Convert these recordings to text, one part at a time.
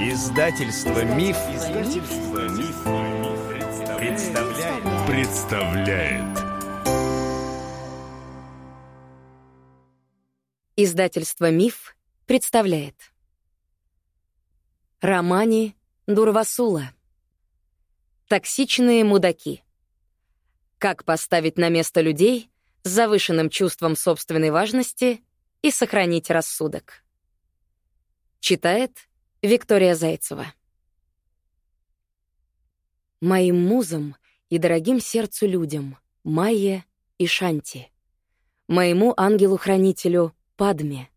Издательство Миф, Издательство Миф, представляет. представляет. Издательство Миф представляет. Романи Дурвасула. Токсичные мудаки. Как поставить на место людей с завышенным чувством собственной важности и сохранить рассудок. Читает Виктория Зайцева. Моим музам и дорогим сердцу людям Майе и Шанти. Моему ангелу-хранителю Падме.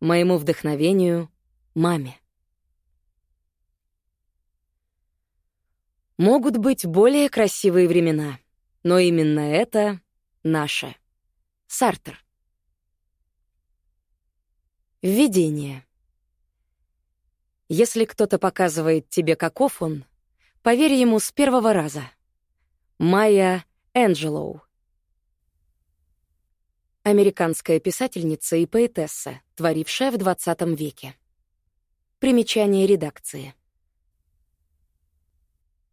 Моему вдохновению Маме. Могут быть более красивые времена, но именно это наше. Сартер. Введение. Если кто-то показывает тебе, каков он, поверь ему с первого раза. Майя Энджелоу. Американская писательница и поэтесса, творившая в 20 веке. Примечание редакции.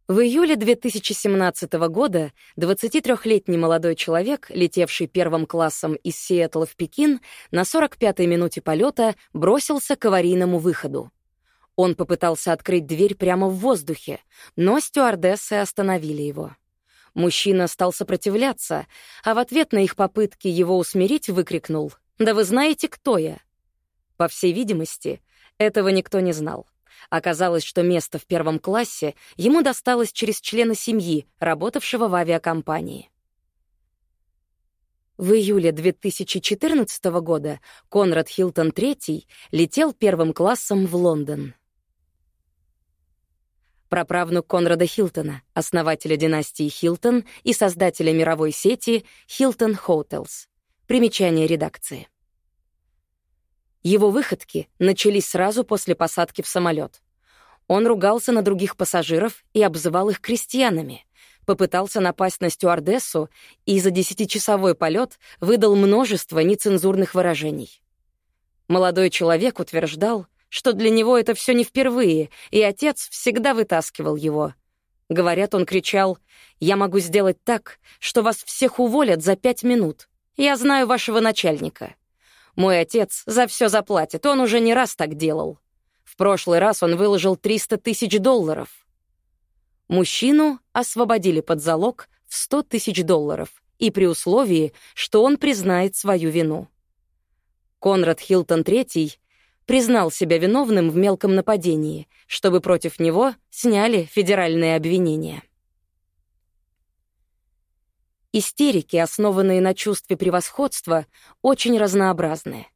В июле 2017 года 23-летний молодой человек, летевший первым классом из Сиэтла в Пекин, на 45-й минуте полета бросился к аварийному выходу. Он попытался открыть дверь прямо в воздухе, но стюардессы остановили его. Мужчина стал сопротивляться, а в ответ на их попытки его усмирить выкрикнул «Да вы знаете, кто я?» По всей видимости, этого никто не знал. Оказалось, что место в первом классе ему досталось через члена семьи, работавшего в авиакомпании. В июле 2014 года Конрад Хилтон III летел первым классом в Лондон праправнук Конрада Хилтона, основателя династии Хилтон и создателя мировой сети Hilton Hotels. Примечание редакции. Его выходки начались сразу после посадки в самолет. Он ругался на других пассажиров и обзывал их крестьянами, попытался напасть на стюардессу и за десятичасовой полет выдал множество нецензурных выражений. Молодой человек утверждал, что для него это все не впервые, и отец всегда вытаскивал его. Говорят, он кричал, «Я могу сделать так, что вас всех уволят за пять минут. Я знаю вашего начальника. Мой отец за все заплатит, он уже не раз так делал. В прошлый раз он выложил 300 тысяч долларов. Мужчину освободили под залог в 100 тысяч долларов и при условии, что он признает свою вину. Конрад Хилтон III признал себя виновным в мелком нападении, чтобы против него сняли федеральные обвинения. Истерики, основанные на чувстве превосходства, очень разнообразны.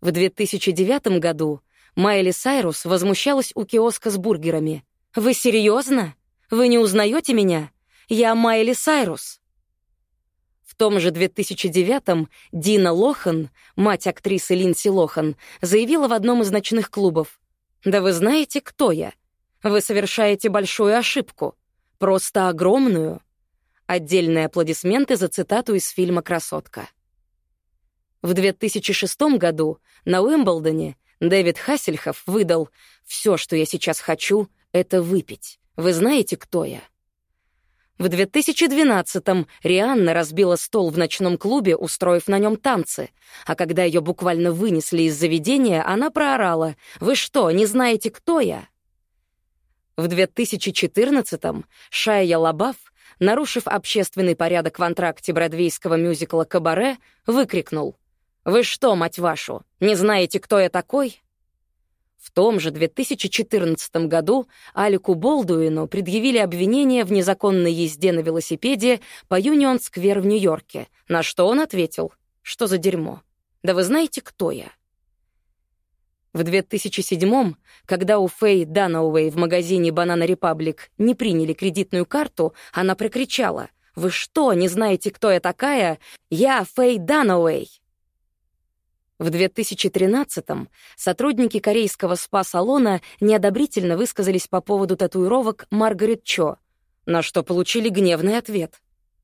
В 2009 году Майли Сайрус возмущалась у киоска с бургерами. «Вы серьезно? Вы не узнаете меня? Я Майли Сайрус!» Том же 2009-м Дина Лохан, мать актрисы Линдси Лохан, заявила в одном из ночных клубов. «Да вы знаете, кто я? Вы совершаете большую ошибку. Просто огромную». Отдельные аплодисменты за цитату из фильма «Красотка». В 2006 году на Уимблдоне Дэвид Хассельхоф выдал «Все, что я сейчас хочу, это выпить. Вы знаете, кто я?» В 2012-м Рианна разбила стол в ночном клубе, устроив на нем танцы. А когда ее буквально вынесли из заведения, она проорала «Вы что, не знаете, кто я?» В 2014-м Шайя Лабаф, нарушив общественный порядок в антракте бродвейского мюзикла «Кабаре», выкрикнул «Вы что, мать вашу, не знаете, кто я такой?» В том же 2014 году Алику Болдуину предъявили обвинение в незаконной езде на велосипеде по Юнион-сквер в Нью-Йорке, на что он ответил, что за дерьмо. Да вы знаете, кто я? В 2007-м, когда у Фэй Данауэй в магазине Banana Republic не приняли кредитную карту, она прокричала «Вы что, не знаете, кто я такая? Я Фэй Данауэй!» В 2013-м сотрудники корейского спа-салона неодобрительно высказались по поводу татуировок Маргарет Чо, на что получили гневный ответ.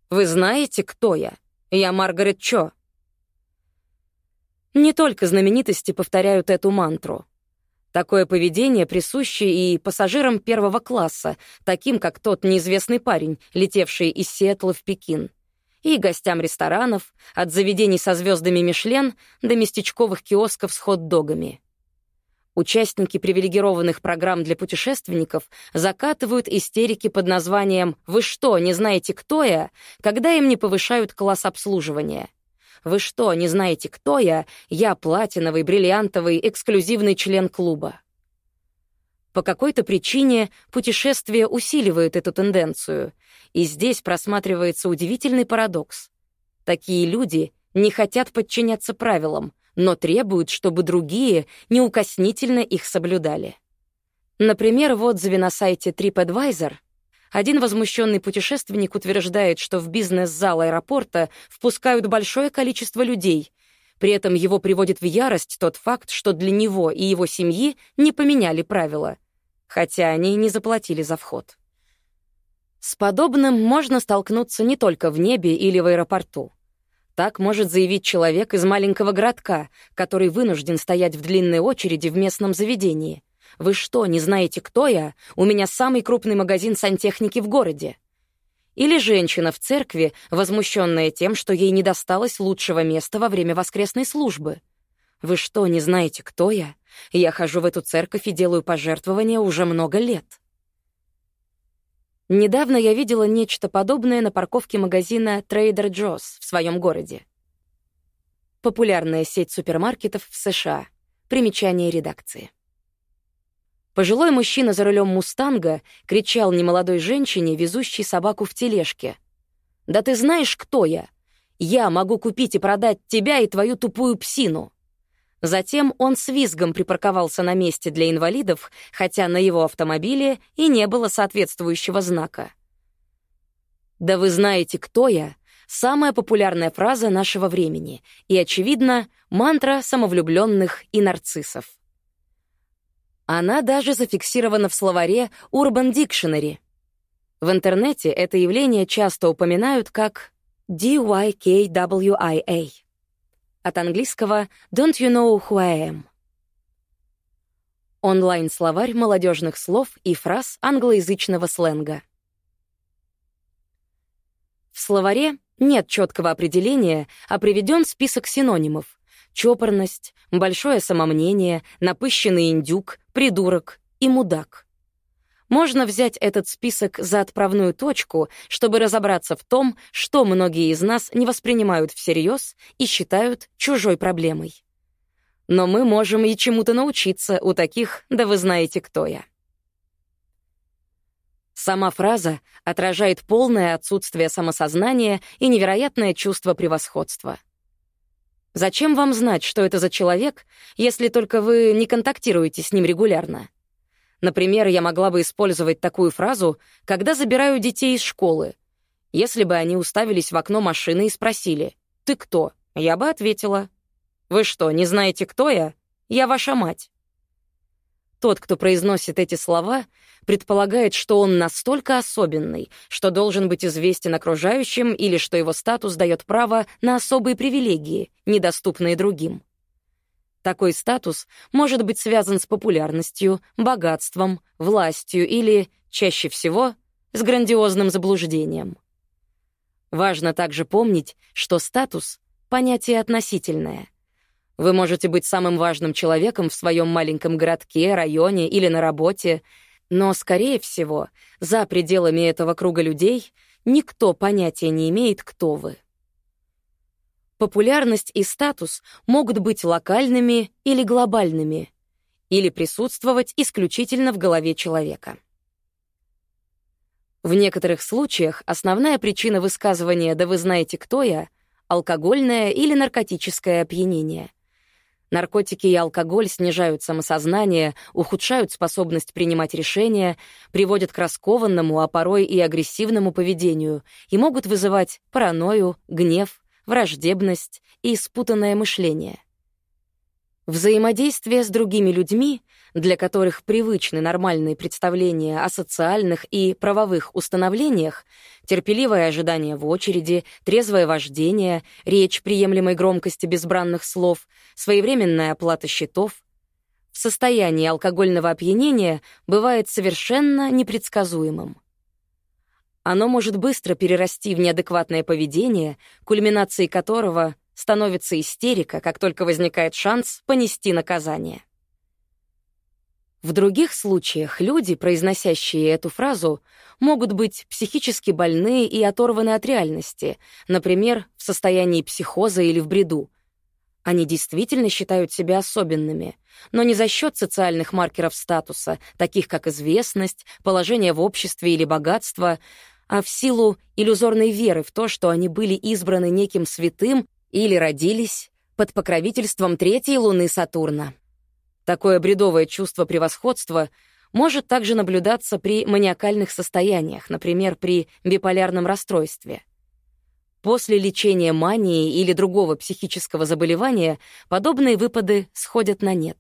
«Вы знаете, кто я? Я Маргарет Чо». Не только знаменитости повторяют эту мантру. Такое поведение присуще и пассажирам первого класса, таким как тот неизвестный парень, летевший из Сиэтла в Пекин, и гостям ресторанов, от заведений со звездами Мишлен до местечковых киосков с хот-догами. Участники привилегированных программ для путешественников закатывают истерики под названием «Вы что, не знаете, кто я?», когда им не повышают класс обслуживания. «Вы что, не знаете, кто я? Я платиновый, бриллиантовый, эксклюзивный член клуба». По какой-то причине путешествие усиливает эту тенденцию, и здесь просматривается удивительный парадокс. Такие люди не хотят подчиняться правилам, но требуют, чтобы другие неукоснительно их соблюдали. Например, в отзыве на сайте TripAdvisor один возмущенный путешественник утверждает, что в бизнес-зал аэропорта впускают большое количество людей. При этом его приводит в ярость тот факт, что для него и его семьи не поменяли правила, хотя они не заплатили за вход. С подобным можно столкнуться не только в небе или в аэропорту. Так может заявить человек из маленького городка, который вынужден стоять в длинной очереди в местном заведении. «Вы что, не знаете, кто я? У меня самый крупный магазин сантехники в городе». Или женщина в церкви, возмущенная тем, что ей не досталось лучшего места во время воскресной службы. «Вы что, не знаете, кто я? Я хожу в эту церковь и делаю пожертвования уже много лет». Недавно я видела нечто подобное на парковке магазина Trader Joe's в своем городе. Популярная сеть супермаркетов в США. Примечание редакции. Пожилой мужчина за рулем «Мустанга» кричал немолодой женщине, везущей собаку в тележке. «Да ты знаешь, кто я? Я могу купить и продать тебя и твою тупую псину!» Затем он с визгом припарковался на месте для инвалидов, хотя на его автомобиле и не было соответствующего знака. «Да вы знаете, кто я?» — самая популярная фраза нашего времени и, очевидно, мантра самовлюбленных и нарциссов. Она даже зафиксирована в словаре Urban Dictionary. В интернете это явление часто упоминают как DYKWIA. От английского «Don't you know who I am?» Онлайн-словарь молодежных слов и фраз англоязычного сленга. В словаре нет четкого определения, а приведен список синонимов — чопорность, большое самомнение, напыщенный индюк, придурок и мудак — можно взять этот список за отправную точку, чтобы разобраться в том, что многие из нас не воспринимают всерьез и считают чужой проблемой. Но мы можем и чему-то научиться у таких «да вы знаете, кто я». Сама фраза отражает полное отсутствие самосознания и невероятное чувство превосходства. Зачем вам знать, что это за человек, если только вы не контактируете с ним регулярно? Например, я могла бы использовать такую фразу, когда забираю детей из школы. Если бы они уставились в окно машины и спросили «Ты кто?», я бы ответила «Вы что, не знаете, кто я? Я ваша мать». Тот, кто произносит эти слова, предполагает, что он настолько особенный, что должен быть известен окружающим или что его статус дает право на особые привилегии, недоступные другим. Такой статус может быть связан с популярностью, богатством, властью или, чаще всего, с грандиозным заблуждением. Важно также помнить, что статус — понятие относительное. Вы можете быть самым важным человеком в своем маленьком городке, районе или на работе, но, скорее всего, за пределами этого круга людей никто понятия не имеет, кто вы. Популярность и статус могут быть локальными или глобальными, или присутствовать исключительно в голове человека. В некоторых случаях основная причина высказывания «да вы знаете, кто я» — алкогольное или наркотическое опьянение. Наркотики и алкоголь снижают самосознание, ухудшают способность принимать решения, приводят к раскованному, а порой и агрессивному поведению и могут вызывать паранойю, гнев, враждебность и спутанное мышление. Взаимодействие с другими людьми, для которых привычны нормальные представления о социальных и правовых установлениях, терпеливое ожидание в очереди, трезвое вождение, речь приемлемой громкости безбранных слов, своевременная оплата счетов — в состоянии алкогольного опьянения бывает совершенно непредсказуемым. Оно может быстро перерасти в неадекватное поведение, кульминацией которого становится истерика, как только возникает шанс понести наказание. В других случаях люди, произносящие эту фразу, могут быть психически больны и оторваны от реальности, например, в состоянии психоза или в бреду. Они действительно считают себя особенными, но не за счет социальных маркеров статуса, таких как известность, положение в обществе или богатство, а в силу иллюзорной веры в то, что они были избраны неким святым или родились под покровительством третьей луны Сатурна. Такое бредовое чувство превосходства может также наблюдаться при маниакальных состояниях, например, при биполярном расстройстве. После лечения мании или другого психического заболевания подобные выпады сходят на нет.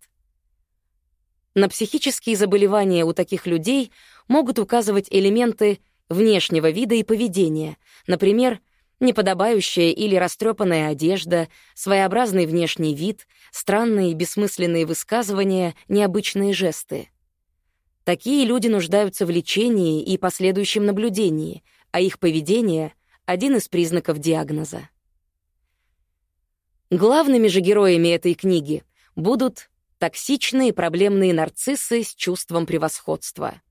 На психические заболевания у таких людей могут указывать элементы внешнего вида и поведения, например, неподобающая или растрепанная одежда, своеобразный внешний вид, странные бессмысленные высказывания, необычные жесты. Такие люди нуждаются в лечении и последующем наблюдении, а их поведение — один из признаков диагноза. Главными же героями этой книги будут токсичные проблемные нарциссы с чувством превосходства.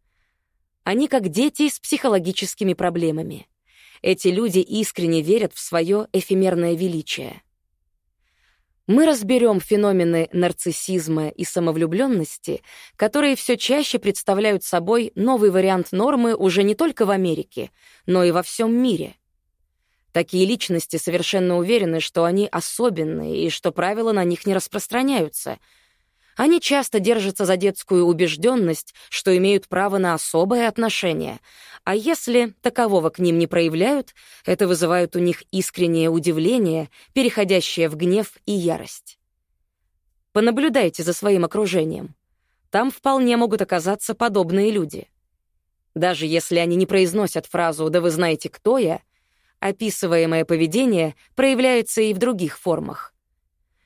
Они как дети с психологическими проблемами — эти люди искренне верят в свое эфемерное величие. Мы разберем феномены нарциссизма и самовлюбленности, которые все чаще представляют собой новый вариант нормы уже не только в Америке, но и во всем мире. Такие личности совершенно уверены, что они особенные и что правила на них не распространяются — они часто держатся за детскую убежденность, что имеют право на особое отношение, а если такового к ним не проявляют, это вызывает у них искреннее удивление, переходящее в гнев и ярость. Понаблюдайте за своим окружением. Там вполне могут оказаться подобные люди. Даже если они не произносят фразу «да вы знаете, кто я», описываемое поведение проявляется и в других формах —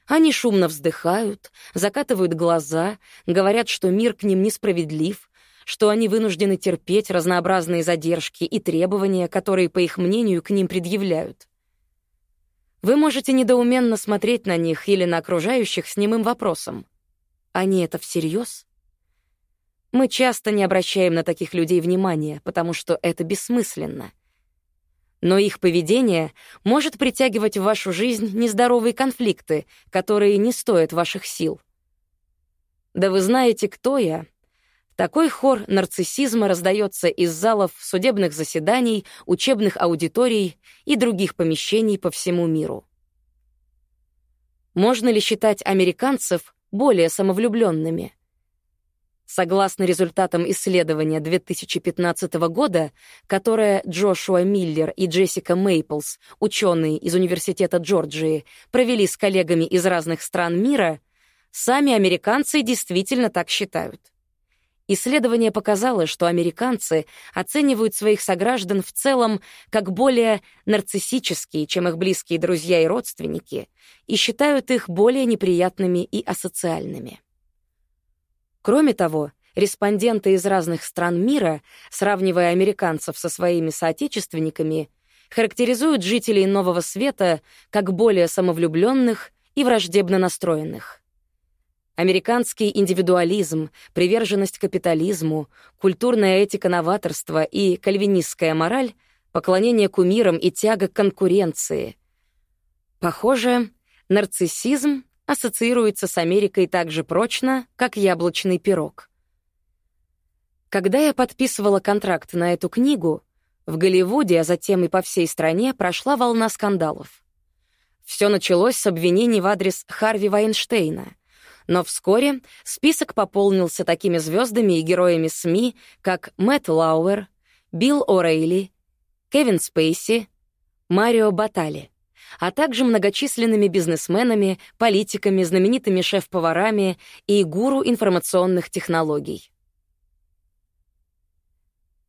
они шумно вздыхают, закатывают глаза, говорят, что мир к ним несправедлив, что они вынуждены терпеть разнообразные задержки и требования, которые, по их мнению, к ним предъявляют. Вы можете недоуменно смотреть на них или на окружающих с немым вопросом. Они это всерьез? Мы часто не обращаем на таких людей внимания, потому что это бессмысленно — но их поведение может притягивать в вашу жизнь нездоровые конфликты, которые не стоят ваших сил. Да вы знаете, кто я? Такой хор нарциссизма раздается из залов судебных заседаний, учебных аудиторий и других помещений по всему миру. Можно ли считать американцев более самовлюбленными? Согласно результатам исследования 2015 года, которое Джошуа Миллер и Джессика Мейплс, ученые из Университета Джорджии, провели с коллегами из разных стран мира, сами американцы действительно так считают. Исследование показало, что американцы оценивают своих сограждан в целом как более нарциссические, чем их близкие друзья и родственники, и считают их более неприятными и асоциальными. Кроме того, респонденты из разных стран мира, сравнивая американцев со своими соотечественниками, характеризуют жителей Нового Света как более самовлюбленных и враждебно настроенных. Американский индивидуализм, приверженность капитализму, культурная этика новаторства и кальвинистская мораль, поклонение кумирам и тяга к конкуренции. Похоже, нарциссизм ассоциируется с Америкой так же прочно, как яблочный пирог. Когда я подписывала контракт на эту книгу, в Голливуде, а затем и по всей стране прошла волна скандалов. Все началось с обвинений в адрес Харви Вайнштейна, но вскоре список пополнился такими звездами и героями СМИ, как Мэтт Лауэр, Билл О'Рейли, Кевин Спейси, Марио Батали а также многочисленными бизнесменами, политиками, знаменитыми шеф-поварами и гуру информационных технологий.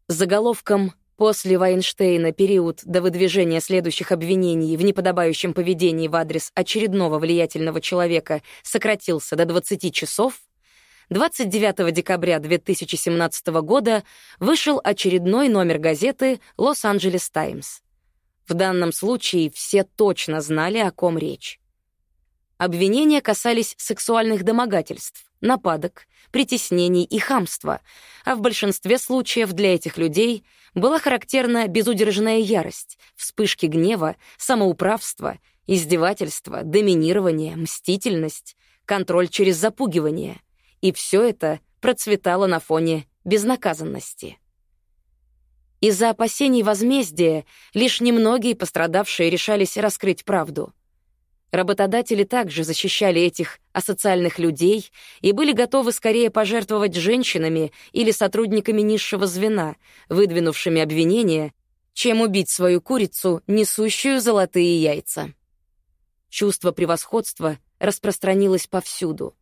заголовком «После Вайнштейна период до выдвижения следующих обвинений в неподобающем поведении в адрес очередного влиятельного человека сократился до 20 часов», 29 декабря 2017 года вышел очередной номер газеты «Лос-Анджелес Таймс». В данном случае все точно знали, о ком речь. Обвинения касались сексуальных домогательств, нападок, притеснений и хамства, а в большинстве случаев для этих людей была характерна безудержная ярость, вспышки гнева, самоуправство, издевательство, доминирование, мстительность, контроль через запугивание. И все это процветало на фоне безнаказанности. Из-за опасений возмездия лишь немногие пострадавшие решались раскрыть правду — Работодатели также защищали этих асоциальных людей и были готовы скорее пожертвовать женщинами или сотрудниками низшего звена, выдвинувшими обвинения, чем убить свою курицу, несущую золотые яйца. Чувство превосходства распространилось повсюду.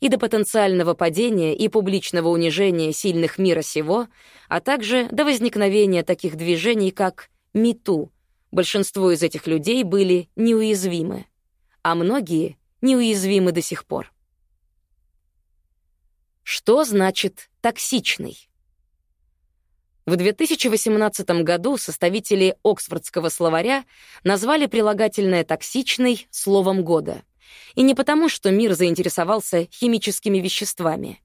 И до потенциального падения и публичного унижения сильных мира сего, а также до возникновения таких движений, как МИТУ. Большинство из этих людей были неуязвимы а многие неуязвимы до сих пор. Что значит «токсичный»? В 2018 году составители Оксфордского словаря назвали прилагательное «токсичный» словом года. И не потому, что мир заинтересовался химическими веществами.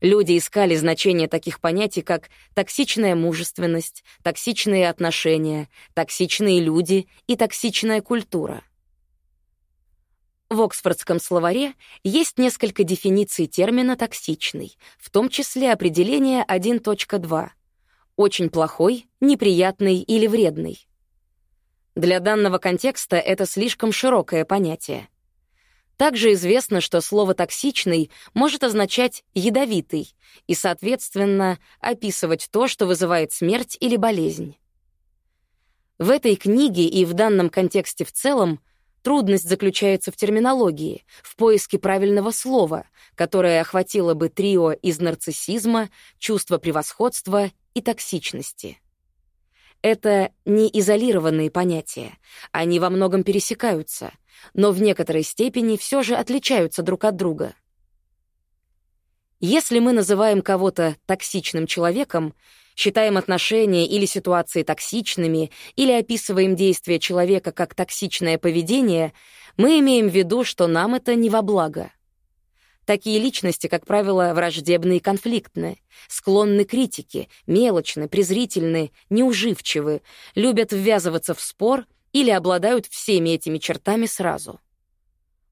Люди искали значение таких понятий, как токсичная мужественность, токсичные отношения, токсичные люди и токсичная культура. В Оксфордском словаре есть несколько дефиниций термина «токсичный», в том числе определение 1.2 «очень плохой», «неприятный» или «вредный». Для данного контекста это слишком широкое понятие. Также известно, что слово «токсичный» может означать «ядовитый» и, соответственно, описывать то, что вызывает смерть или болезнь. В этой книге и в данном контексте в целом Трудность заключается в терминологии, в поиске правильного слова, которое охватило бы трио из нарциссизма, чувства превосходства и токсичности. Это не изолированные понятия, они во многом пересекаются, но в некоторой степени все же отличаются друг от друга. Если мы называем кого-то токсичным человеком, считаем отношения или ситуации токсичными или описываем действия человека как токсичное поведение, мы имеем в виду, что нам это не во благо. Такие личности, как правило, враждебны и конфликтны, склонны к критике, мелочны, презрительны, неуживчивы, любят ввязываться в спор или обладают всеми этими чертами сразу.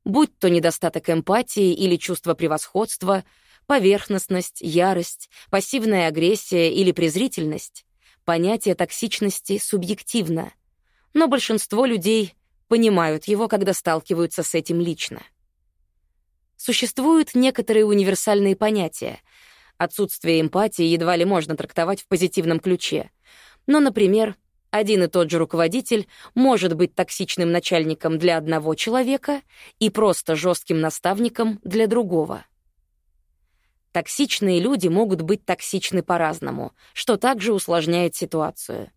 Будь то недостаток эмпатии или чувство превосходства — поверхностность, ярость, пассивная агрессия или презрительность, понятие токсичности субъективно, но большинство людей понимают его, когда сталкиваются с этим лично. Существуют некоторые универсальные понятия. Отсутствие эмпатии едва ли можно трактовать в позитивном ключе. Но, например, один и тот же руководитель может быть токсичным начальником для одного человека и просто жестким наставником для другого. Токсичные люди могут быть токсичны по-разному, что также усложняет ситуацию.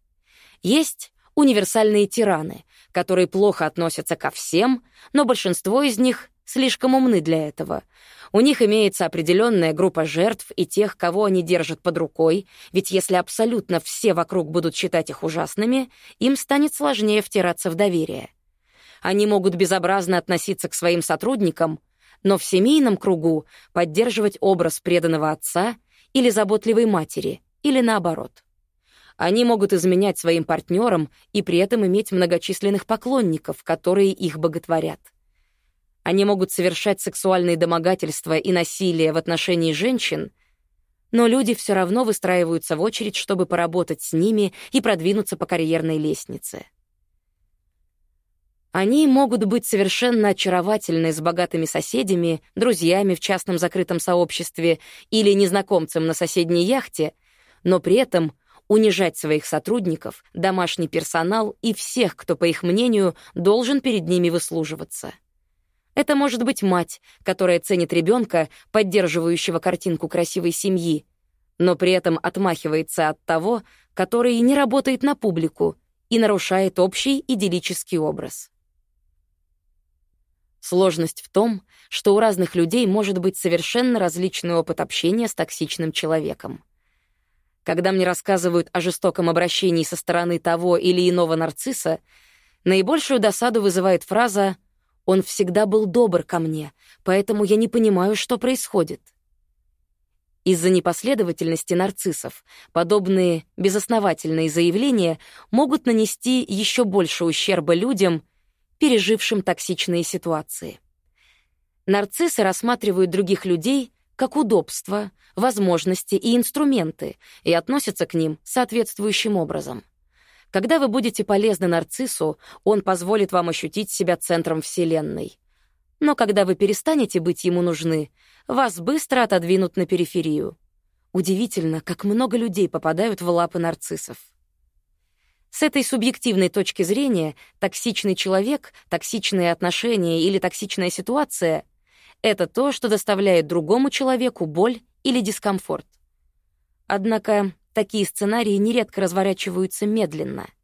Есть универсальные тираны, которые плохо относятся ко всем, но большинство из них слишком умны для этого. У них имеется определенная группа жертв и тех, кого они держат под рукой, ведь если абсолютно все вокруг будут считать их ужасными, им станет сложнее втираться в доверие. Они могут безобразно относиться к своим сотрудникам, но в семейном кругу поддерживать образ преданного отца или заботливой матери, или наоборот. Они могут изменять своим партнерам и при этом иметь многочисленных поклонников, которые их боготворят. Они могут совершать сексуальные домогательства и насилие в отношении женщин, но люди все равно выстраиваются в очередь, чтобы поработать с ними и продвинуться по карьерной лестнице. Они могут быть совершенно очаровательны с богатыми соседями, друзьями в частном закрытом сообществе или незнакомцем на соседней яхте, но при этом унижать своих сотрудников, домашний персонал и всех, кто, по их мнению, должен перед ними выслуживаться. Это может быть мать, которая ценит ребенка, поддерживающего картинку красивой семьи, но при этом отмахивается от того, который не работает на публику и нарушает общий идиллический образ. Сложность в том, что у разных людей может быть совершенно различный опыт общения с токсичным человеком. Когда мне рассказывают о жестоком обращении со стороны того или иного нарцисса, наибольшую досаду вызывает фраза «Он всегда был добр ко мне, поэтому я не понимаю, что происходит». Из-за непоследовательности нарциссов подобные безосновательные заявления могут нанести еще больше ущерба людям, пережившим токсичные ситуации. Нарциссы рассматривают других людей как удобства, возможности и инструменты и относятся к ним соответствующим образом. Когда вы будете полезны нарциссу, он позволит вам ощутить себя центром Вселенной. Но когда вы перестанете быть ему нужны, вас быстро отодвинут на периферию. Удивительно, как много людей попадают в лапы нарциссов. С этой субъективной точки зрения токсичный человек, токсичные отношения или токсичная ситуация — это то, что доставляет другому человеку боль или дискомфорт. Однако такие сценарии нередко разворачиваются медленно —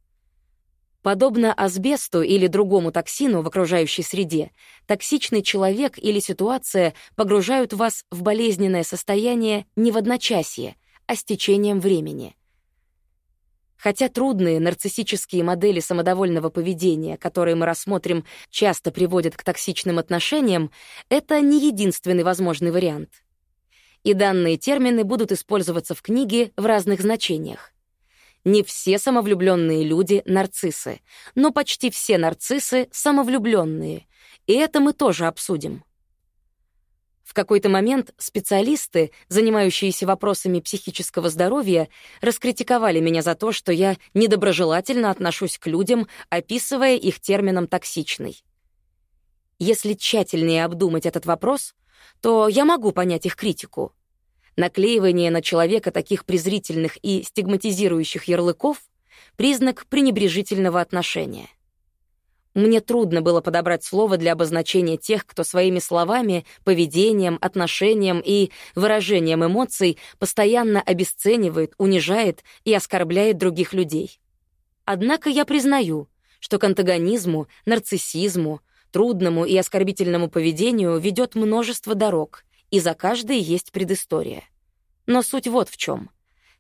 Подобно асбесту или другому токсину в окружающей среде, токсичный человек или ситуация погружают вас в болезненное состояние не в одночасье, а с течением времени. Хотя трудные нарциссические модели самодовольного поведения, которые мы рассмотрим, часто приводят к токсичным отношениям, это не единственный возможный вариант. И данные термины будут использоваться в книге в разных значениях. Не все самовлюбленные люди — нарциссы, но почти все нарциссы — самовлюбленные, и это мы тоже обсудим. В какой-то момент специалисты, занимающиеся вопросами психического здоровья, раскритиковали меня за то, что я недоброжелательно отношусь к людям, описывая их термином «токсичный». Если тщательнее обдумать этот вопрос, то я могу понять их критику — Наклеивание на человека таких презрительных и стигматизирующих ярлыков — признак пренебрежительного отношения. Мне трудно было подобрать слово для обозначения тех, кто своими словами, поведением, отношением и выражением эмоций постоянно обесценивает, унижает и оскорбляет других людей. Однако я признаю, что к антагонизму, нарциссизму, трудному и оскорбительному поведению ведет множество дорог, и за каждой есть предыстория. Но суть вот в чем.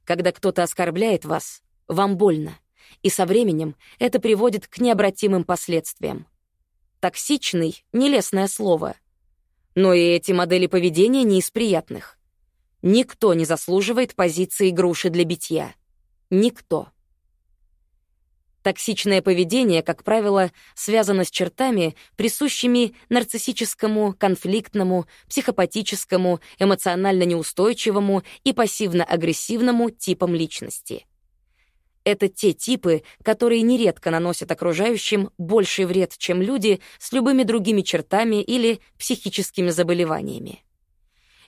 Когда кто-то оскорбляет вас, вам больно, и со временем это приводит к необратимым последствиям. Токсичный — нелестное слово. Но и эти модели поведения не из приятных. Никто не заслуживает позиции груши для битья. Никто. Токсичное поведение, как правило, связано с чертами, присущими нарциссическому, конфликтному, психопатическому, эмоционально неустойчивому и пассивно-агрессивному типам личности. Это те типы, которые нередко наносят окружающим больший вред, чем люди с любыми другими чертами или психическими заболеваниями.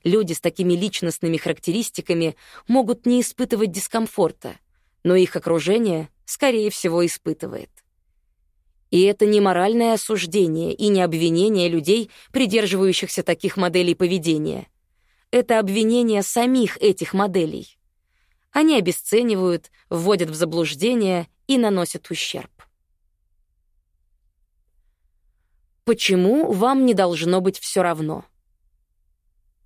Люди с такими личностными характеристиками могут не испытывать дискомфорта, но их окружение скорее всего, испытывает. И это не моральное осуждение и не обвинение людей, придерживающихся таких моделей поведения. Это обвинение самих этих моделей. Они обесценивают, вводят в заблуждение и наносят ущерб. Почему вам не должно быть все равно?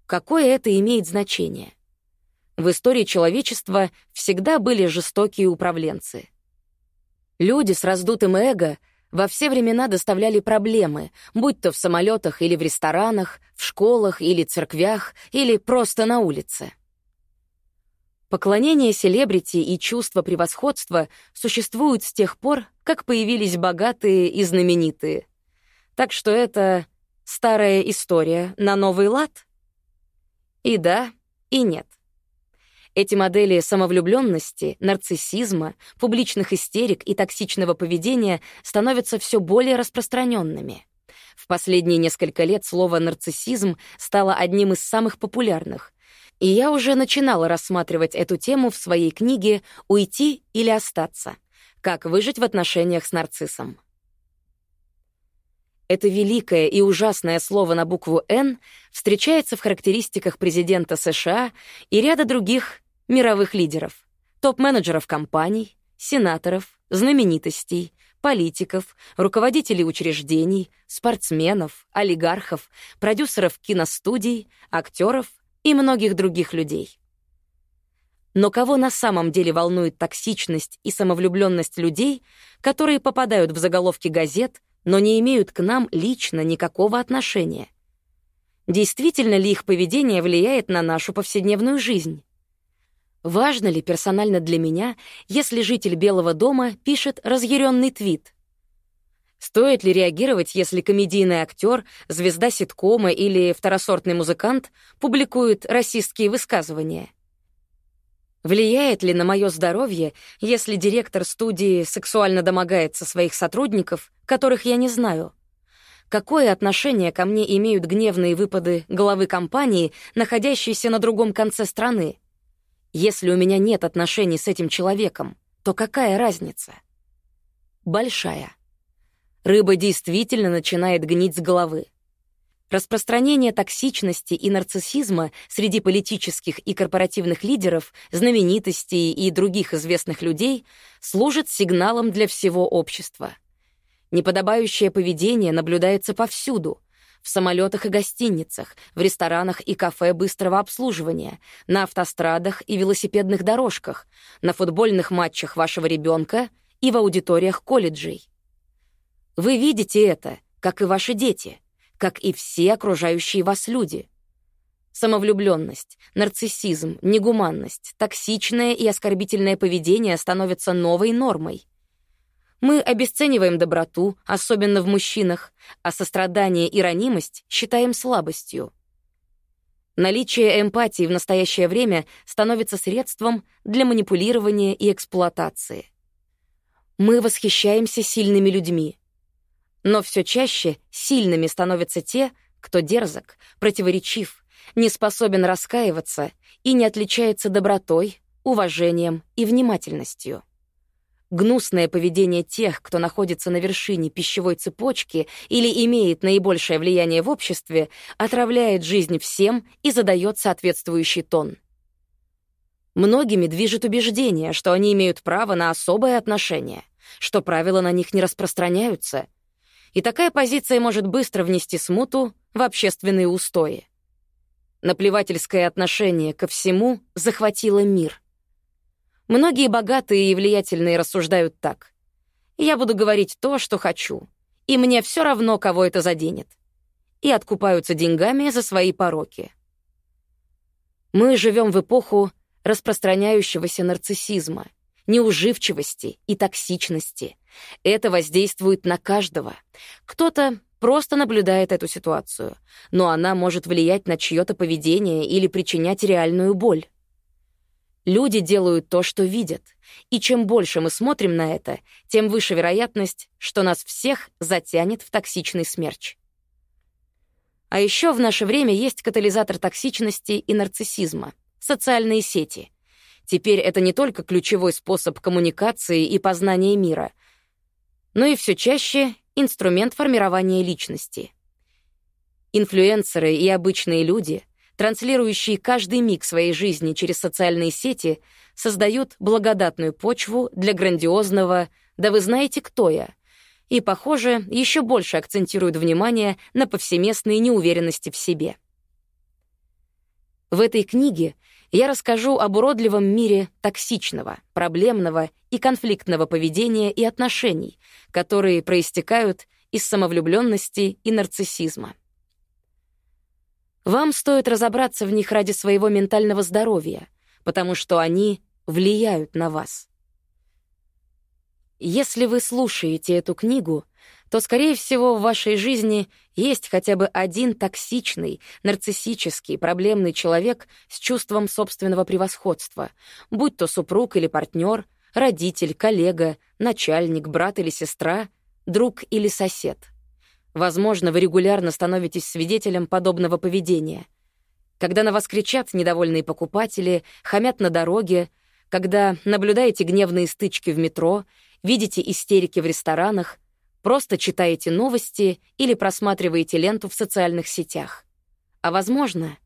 Какое это имеет значение? В истории человечества всегда были жестокие управленцы — Люди с раздутым эго во все времена доставляли проблемы, будь то в самолетах или в ресторанах, в школах или церквях, или просто на улице. Поклонение селебрити и чувство превосходства существуют с тех пор, как появились богатые и знаменитые. Так что это старая история на новый лад? И да, и нет. Эти модели самовлюбленности, нарциссизма, публичных истерик и токсичного поведения становятся все более распространенными. В последние несколько лет слово «нарциссизм» стало одним из самых популярных, и я уже начинала рассматривать эту тему в своей книге «Уйти или остаться. Как выжить в отношениях с нарциссом». Это великое и ужасное слово на букву «Н» встречается в характеристиках президента США и ряда других мировых лидеров, топ-менеджеров компаний, сенаторов, знаменитостей, политиков, руководителей учреждений, спортсменов, олигархов, продюсеров киностудий, актеров и многих других людей. Но кого на самом деле волнует токсичность и самовлюбленность людей, которые попадают в заголовки газет, но не имеют к нам лично никакого отношения? Действительно ли их поведение влияет на нашу повседневную жизнь? Важно ли персонально для меня, если житель Белого дома пишет разъяренный твит? Стоит ли реагировать, если комедийный актер, звезда ситкома или второсортный музыкант публикует расистские высказывания? Влияет ли на мое здоровье, если директор студии сексуально домогается своих сотрудников, которых я не знаю? Какое отношение ко мне имеют гневные выпады главы компании, находящейся на другом конце страны? Если у меня нет отношений с этим человеком, то какая разница? Большая. Рыба действительно начинает гнить с головы. Распространение токсичности и нарциссизма среди политических и корпоративных лидеров, знаменитостей и других известных людей служит сигналом для всего общества. Неподобающее поведение наблюдается повсюду — в самолетах и гостиницах, в ресторанах и кафе быстрого обслуживания, на автострадах и велосипедных дорожках, на футбольных матчах вашего ребенка и в аудиториях колледжей. Вы видите это, как и ваши дети, как и все окружающие вас люди. Самовлюбленность, нарциссизм, негуманность, токсичное и оскорбительное поведение становятся новой нормой. Мы обесцениваем доброту, особенно в мужчинах, а сострадание и ранимость считаем слабостью. Наличие эмпатии в настоящее время становится средством для манипулирования и эксплуатации. Мы восхищаемся сильными людьми. Но все чаще сильными становятся те, кто дерзок, противоречив, не способен раскаиваться и не отличается добротой, уважением и внимательностью. Гнусное поведение тех, кто находится на вершине пищевой цепочки или имеет наибольшее влияние в обществе, отравляет жизнь всем и задает соответствующий тон. Многими движет убеждение, что они имеют право на особое отношение, что правила на них не распространяются. И такая позиция может быстро внести смуту в общественные устои. Наплевательское отношение ко всему захватило мир. Многие богатые и влиятельные рассуждают так. «Я буду говорить то, что хочу, и мне все равно, кого это заденет». И откупаются деньгами за свои пороки. Мы живем в эпоху распространяющегося нарциссизма, неуживчивости и токсичности. Это воздействует на каждого. Кто-то просто наблюдает эту ситуацию, но она может влиять на чье-то поведение или причинять реальную боль. Люди делают то, что видят. И чем больше мы смотрим на это, тем выше вероятность, что нас всех затянет в токсичный смерч. А еще в наше время есть катализатор токсичности и нарциссизма — социальные сети. Теперь это не только ключевой способ коммуникации и познания мира, но и все чаще инструмент формирования личности. Инфлюенсеры и обычные люди — транслирующие каждый миг своей жизни через социальные сети, создают благодатную почву для грандиозного «да вы знаете, кто я», и, похоже, еще больше акцентируют внимание на повсеместной неуверенности в себе. В этой книге я расскажу об уродливом мире токсичного, проблемного и конфликтного поведения и отношений, которые проистекают из самовлюбленности и нарциссизма. Вам стоит разобраться в них ради своего ментального здоровья, потому что они влияют на вас. Если вы слушаете эту книгу, то, скорее всего, в вашей жизни есть хотя бы один токсичный, нарциссический, проблемный человек с чувством собственного превосходства, будь то супруг или партнер, родитель, коллега, начальник, брат или сестра, друг или сосед. Возможно, вы регулярно становитесь свидетелем подобного поведения. Когда на вас кричат недовольные покупатели, хамят на дороге, когда наблюдаете гневные стычки в метро, видите истерики в ресторанах, просто читаете новости или просматриваете ленту в социальных сетях. А возможно,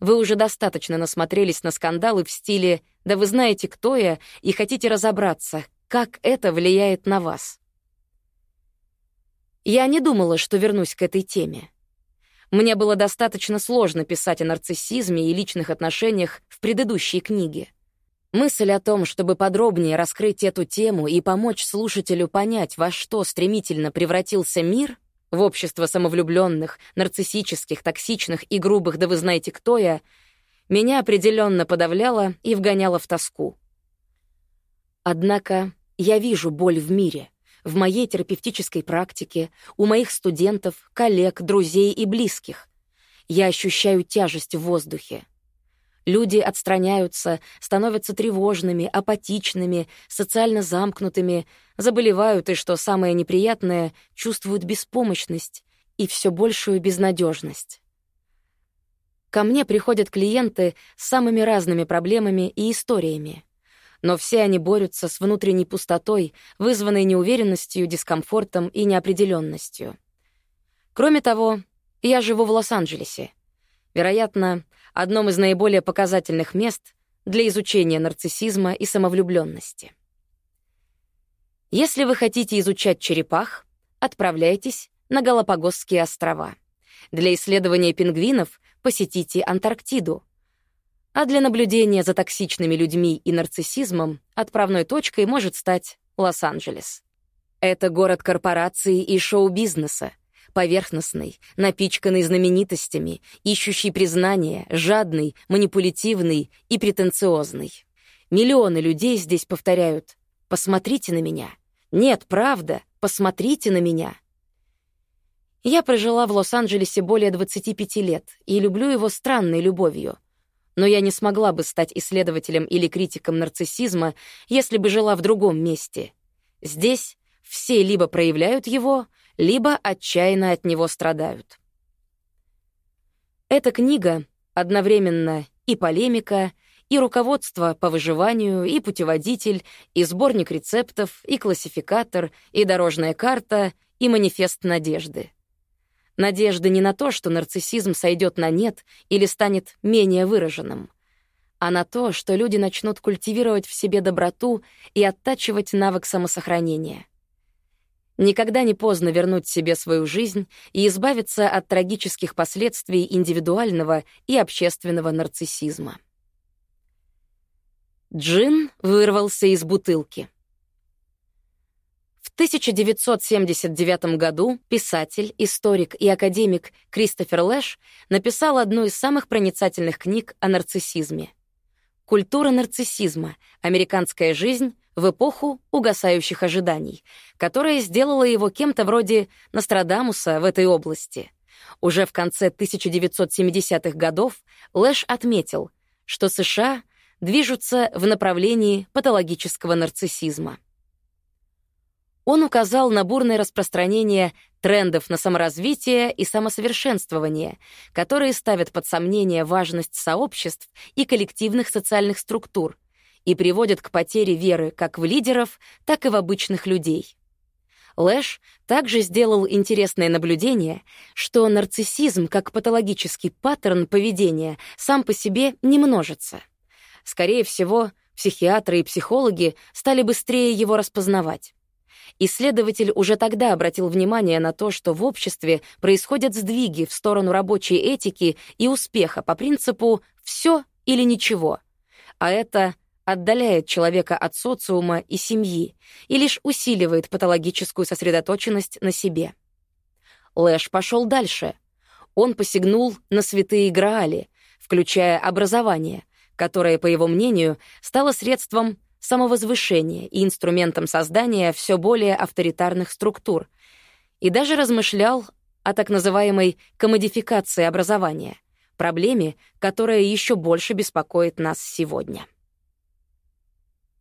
вы уже достаточно насмотрелись на скандалы в стиле «да вы знаете, кто я» и хотите разобраться, как это влияет на вас. Я не думала, что вернусь к этой теме. Мне было достаточно сложно писать о нарциссизме и личных отношениях в предыдущей книге. Мысль о том, чтобы подробнее раскрыть эту тему и помочь слушателю понять, во что стремительно превратился мир, в общество самовлюбленных, нарциссических, токсичных и грубых «да вы знаете кто я», меня определенно подавляла и вгоняла в тоску. Однако я вижу боль в мире, в моей терапевтической практике, у моих студентов, коллег, друзей и близких. Я ощущаю тяжесть в воздухе. Люди отстраняются, становятся тревожными, апатичными, социально замкнутыми, заболевают и, что самое неприятное, чувствуют беспомощность и все большую безнадежность. Ко мне приходят клиенты с самыми разными проблемами и историями. Но все они борются с внутренней пустотой, вызванной неуверенностью, дискомфортом и неопределенностью. Кроме того, я живу в Лос-Анджелесе. Вероятно, одном из наиболее показательных мест для изучения нарциссизма и самовлюбленности. Если вы хотите изучать черепах, отправляйтесь на Галапагосские острова. Для исследования пингвинов посетите Антарктиду. А для наблюдения за токсичными людьми и нарциссизмом отправной точкой может стать Лос-Анджелес. Это город корпораций и шоу-бизнеса, Поверхностный, напичканный знаменитостями, ищущий признания, жадный, манипулятивный и претенциозный. Миллионы людей здесь повторяют «Посмотрите на меня». «Нет, правда, посмотрите на меня». Я прожила в Лос-Анджелесе более 25 лет и люблю его странной любовью. Но я не смогла бы стать исследователем или критиком нарциссизма, если бы жила в другом месте. Здесь все либо проявляют его, либо отчаянно от него страдают. Эта книга одновременно и полемика, и руководство по выживанию, и путеводитель, и сборник рецептов, и классификатор, и дорожная карта, и манифест надежды. Надежды не на то, что нарциссизм сойдет на нет или станет менее выраженным, а на то, что люди начнут культивировать в себе доброту и оттачивать навык самосохранения. Никогда не поздно вернуть себе свою жизнь и избавиться от трагических последствий индивидуального и общественного нарциссизма. Джин вырвался из бутылки. В 1979 году писатель, историк и академик Кристофер Лэш написал одну из самых проницательных книг о нарциссизме. «Культура нарциссизма. Американская жизнь в эпоху угасающих ожиданий, которая сделала его кем-то вроде Нострадамуса в этой области. Уже в конце 1970-х годов Лэш отметил, что США движутся в направлении патологического нарциссизма. Он указал на бурное распространение трендов на саморазвитие и самосовершенствование, которые ставят под сомнение важность сообществ и коллективных социальных структур — и приводят к потере веры как в лидеров, так и в обычных людей. Лэш также сделал интересное наблюдение, что нарциссизм как патологический паттерн поведения сам по себе не множится. Скорее всего, психиатры и психологи стали быстрее его распознавать. Исследователь уже тогда обратил внимание на то, что в обществе происходят сдвиги в сторону рабочей этики и успеха по принципу «все или ничего», а это отдаляет человека от социума и семьи и лишь усиливает патологическую сосредоточенность на себе. Лэш пошел дальше. Он посягнул на святые Граали, включая образование, которое, по его мнению, стало средством самовозвышения и инструментом создания все более авторитарных структур, и даже размышлял о так называемой комодификации образования, проблеме, которая еще больше беспокоит нас сегодня.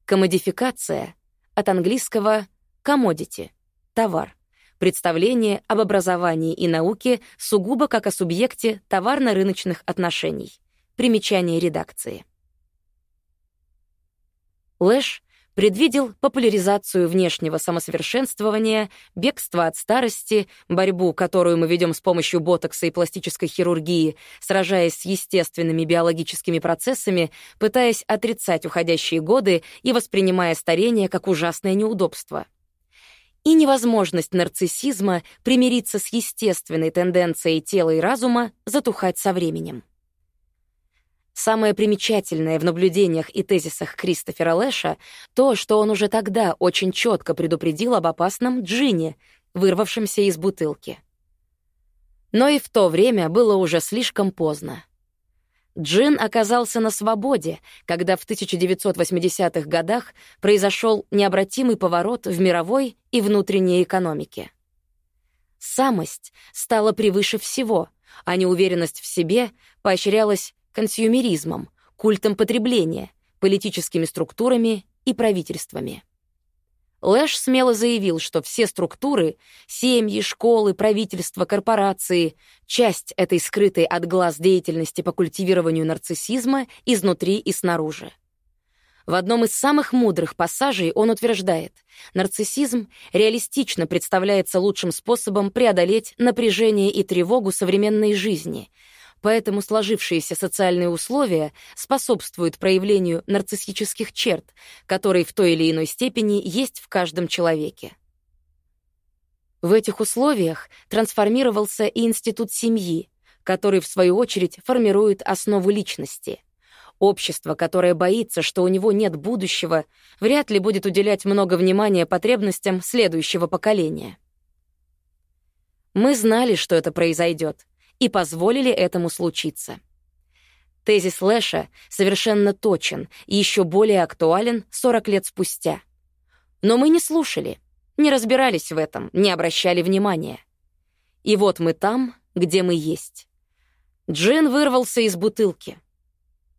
Комодификация от английского commodity — товар. Представление об образовании и науке сугубо как о субъекте товарно-рыночных отношений. Примечание редакции. Лэш предвидел популяризацию внешнего самосовершенствования, бегство от старости, борьбу, которую мы ведем с помощью ботокса и пластической хирургии, сражаясь с естественными биологическими процессами, пытаясь отрицать уходящие годы и воспринимая старение как ужасное неудобство. и невозможность нарциссизма примириться с естественной тенденцией тела и разума затухать со временем. Самое примечательное в наблюдениях и тезисах Кристофера Лэша то, что он уже тогда очень четко предупредил об опасном джине, вырвавшемся из бутылки. Но и в то время было уже слишком поздно. Джин оказался на свободе, когда в 1980-х годах произошел необратимый поворот в мировой и внутренней экономике. Самость стала превыше всего, а неуверенность в себе поощрялась консюмеризмом, культом потребления, политическими структурами и правительствами. Лэш смело заявил, что все структуры — семьи, школы, правительства, корпорации — часть этой скрытой от глаз деятельности по культивированию нарциссизма изнутри и снаружи. В одном из самых мудрых пассажей он утверждает, нарциссизм реалистично представляется лучшим способом преодолеть напряжение и тревогу современной жизни — Поэтому сложившиеся социальные условия способствуют проявлению нарциссических черт, которые в той или иной степени есть в каждом человеке. В этих условиях трансформировался и институт семьи, который, в свою очередь, формирует основу личности. Общество, которое боится, что у него нет будущего, вряд ли будет уделять много внимания потребностям следующего поколения. Мы знали, что это произойдет, и позволили этому случиться. Тезис Лэша совершенно точен и еще более актуален 40 лет спустя. Но мы не слушали, не разбирались в этом, не обращали внимания. И вот мы там, где мы есть. Джин вырвался из бутылки.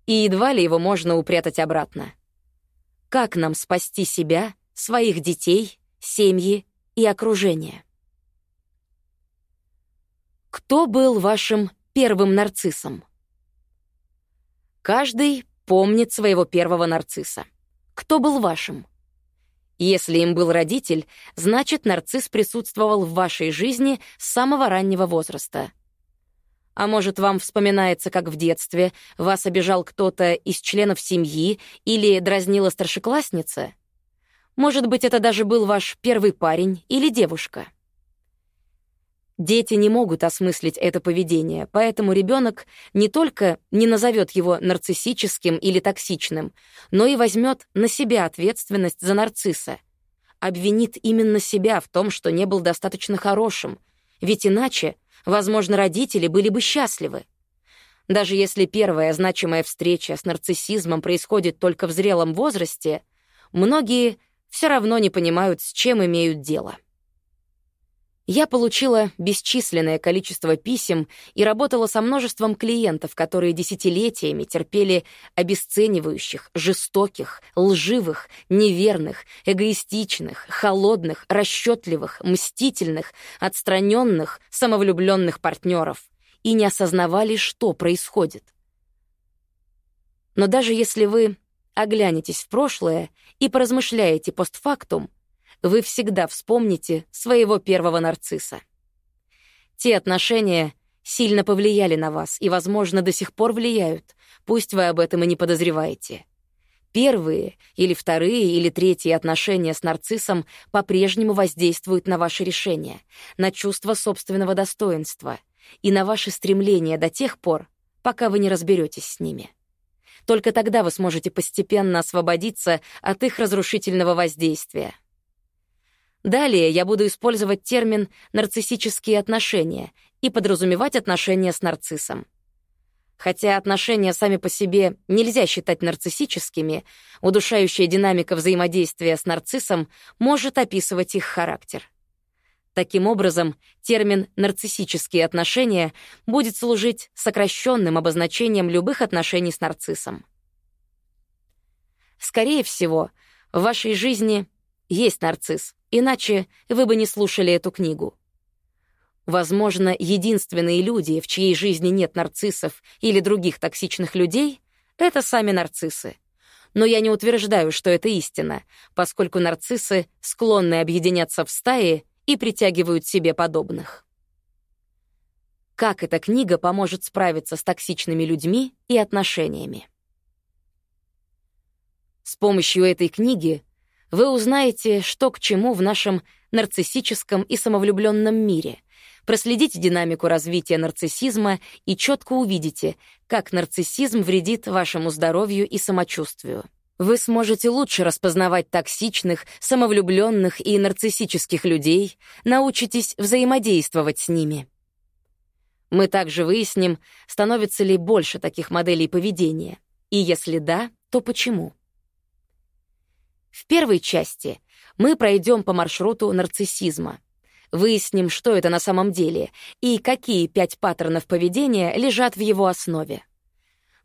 И едва ли его можно упрятать обратно. Как нам спасти себя, своих детей, семьи и окружение? Кто был вашим первым нарциссом? Каждый помнит своего первого нарцисса. Кто был вашим? Если им был родитель, значит, нарцисс присутствовал в вашей жизни с самого раннего возраста. А может, вам вспоминается, как в детстве вас обижал кто-то из членов семьи или дразнила старшеклассница? Может быть, это даже был ваш первый парень или девушка? Дети не могут осмыслить это поведение, поэтому ребенок не только не назовет его нарциссическим или токсичным, но и возьмет на себя ответственность за нарцисса. Обвинит именно себя в том, что не был достаточно хорошим, ведь иначе, возможно, родители были бы счастливы. Даже если первая значимая встреча с нарциссизмом происходит только в зрелом возрасте, многие все равно не понимают, с чем имеют дело. Я получила бесчисленное количество писем и работала со множеством клиентов, которые десятилетиями терпели обесценивающих, жестоких, лживых, неверных, эгоистичных, холодных, расчетливых, мстительных, отстраненных, самовлюбленных партнеров и не осознавали, что происходит. Но даже если вы оглянетесь в прошлое и поразмышляете постфактум, вы всегда вспомните своего первого нарцисса. Те отношения сильно повлияли на вас и, возможно, до сих пор влияют, пусть вы об этом и не подозреваете. Первые или вторые или третьи отношения с нарциссом по-прежнему воздействуют на ваши решения, на чувство собственного достоинства и на ваши стремления до тех пор, пока вы не разберетесь с ними. Только тогда вы сможете постепенно освободиться от их разрушительного воздействия. Далее я буду использовать термин «нарциссические отношения» и подразумевать отношения с нарциссом. Хотя отношения сами по себе нельзя считать нарциссическими, удушающая динамика взаимодействия с нарциссом может описывать их характер. Таким образом, термин «нарциссические отношения» будет служить сокращенным обозначением любых отношений с нарциссом. Скорее всего, в вашей жизни есть нарцисс, Иначе вы бы не слушали эту книгу. Возможно, единственные люди, в чьей жизни нет нарциссов или других токсичных людей, это сами нарциссы. Но я не утверждаю, что это истина, поскольку нарциссы склонны объединяться в стаи и притягивают себе подобных. Как эта книга поможет справиться с токсичными людьми и отношениями? С помощью этой книги вы узнаете, что к чему в нашем нарциссическом и самовлюбленном мире. Проследите динамику развития нарциссизма и четко увидите, как нарциссизм вредит вашему здоровью и самочувствию. Вы сможете лучше распознавать токсичных, самовлюбленных и нарциссических людей, научитесь взаимодействовать с ними. Мы также выясним, становится ли больше таких моделей поведения, и если да, то почему. В первой части мы пройдем по маршруту нарциссизма. Выясним, что это на самом деле и какие пять паттернов поведения лежат в его основе.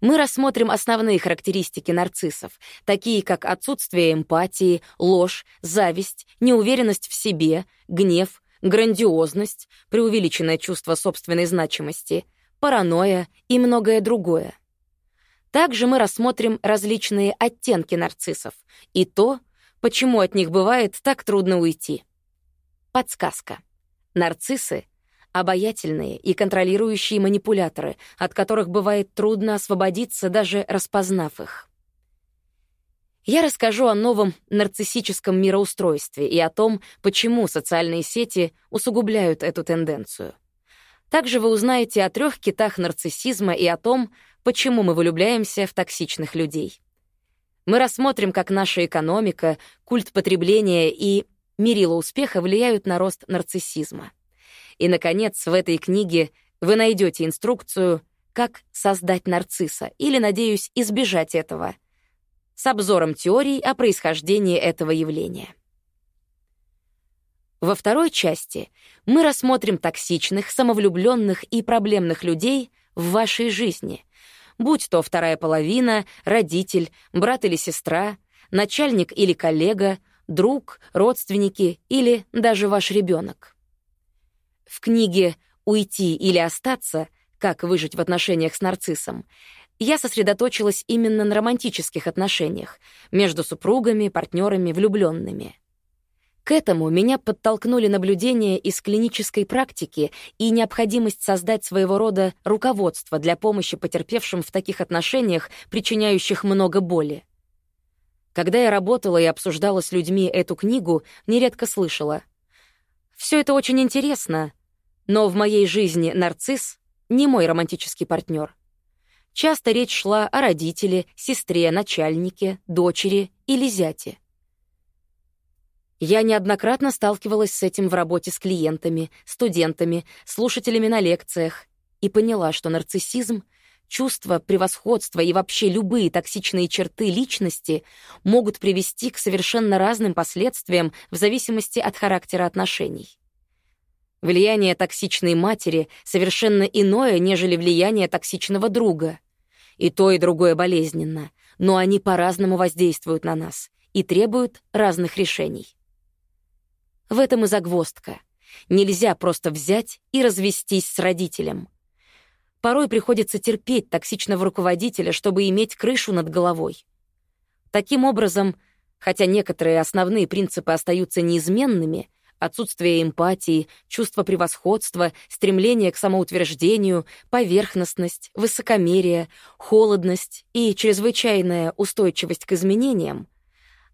Мы рассмотрим основные характеристики нарциссов, такие как отсутствие эмпатии, ложь, зависть, неуверенность в себе, гнев, грандиозность, преувеличенное чувство собственной значимости, паранойя и многое другое. Также мы рассмотрим различные оттенки нарциссов и то, почему от них бывает так трудно уйти. Подсказка. Нарциссы — обаятельные и контролирующие манипуляторы, от которых бывает трудно освободиться, даже распознав их. Я расскажу о новом нарциссическом мироустройстве и о том, почему социальные сети усугубляют эту тенденцию. Также вы узнаете о трех китах нарциссизма и о том, почему мы влюбляемся в токсичных людей. Мы рассмотрим, как наша экономика, культ потребления и мерила успеха влияют на рост нарциссизма. И, наконец, в этой книге вы найдете инструкцию «Как создать нарцисса» или, надеюсь, избежать этого, с обзором теорий о происхождении этого явления. Во второй части мы рассмотрим токсичных, самовлюбленных и проблемных людей в вашей жизни — будь то вторая половина, родитель, брат или сестра, начальник или коллега, друг, родственники или даже ваш ребенок. В книге «Уйти или остаться. Как выжить в отношениях с нарциссом» я сосредоточилась именно на романтических отношениях между супругами, партнерами, влюбленными. К этому меня подтолкнули наблюдения из клинической практики и необходимость создать своего рода руководство для помощи потерпевшим в таких отношениях, причиняющих много боли. Когда я работала и обсуждала с людьми эту книгу, нередко слышала. Все это очень интересно, но в моей жизни нарцисс не мой романтический партнер. Часто речь шла о родителе, сестре, начальнике, дочери или зяте. Я неоднократно сталкивалась с этим в работе с клиентами, студентами, слушателями на лекциях и поняла, что нарциссизм, чувство превосходства и вообще любые токсичные черты личности могут привести к совершенно разным последствиям в зависимости от характера отношений. Влияние токсичной матери совершенно иное, нежели влияние токсичного друга. И то, и другое болезненно, но они по-разному воздействуют на нас и требуют разных решений. В этом и загвоздка. Нельзя просто взять и развестись с родителем. Порой приходится терпеть токсичного руководителя, чтобы иметь крышу над головой. Таким образом, хотя некоторые основные принципы остаются неизменными, отсутствие эмпатии, чувство превосходства, стремление к самоутверждению, поверхностность, высокомерие, холодность и чрезвычайная устойчивость к изменениям.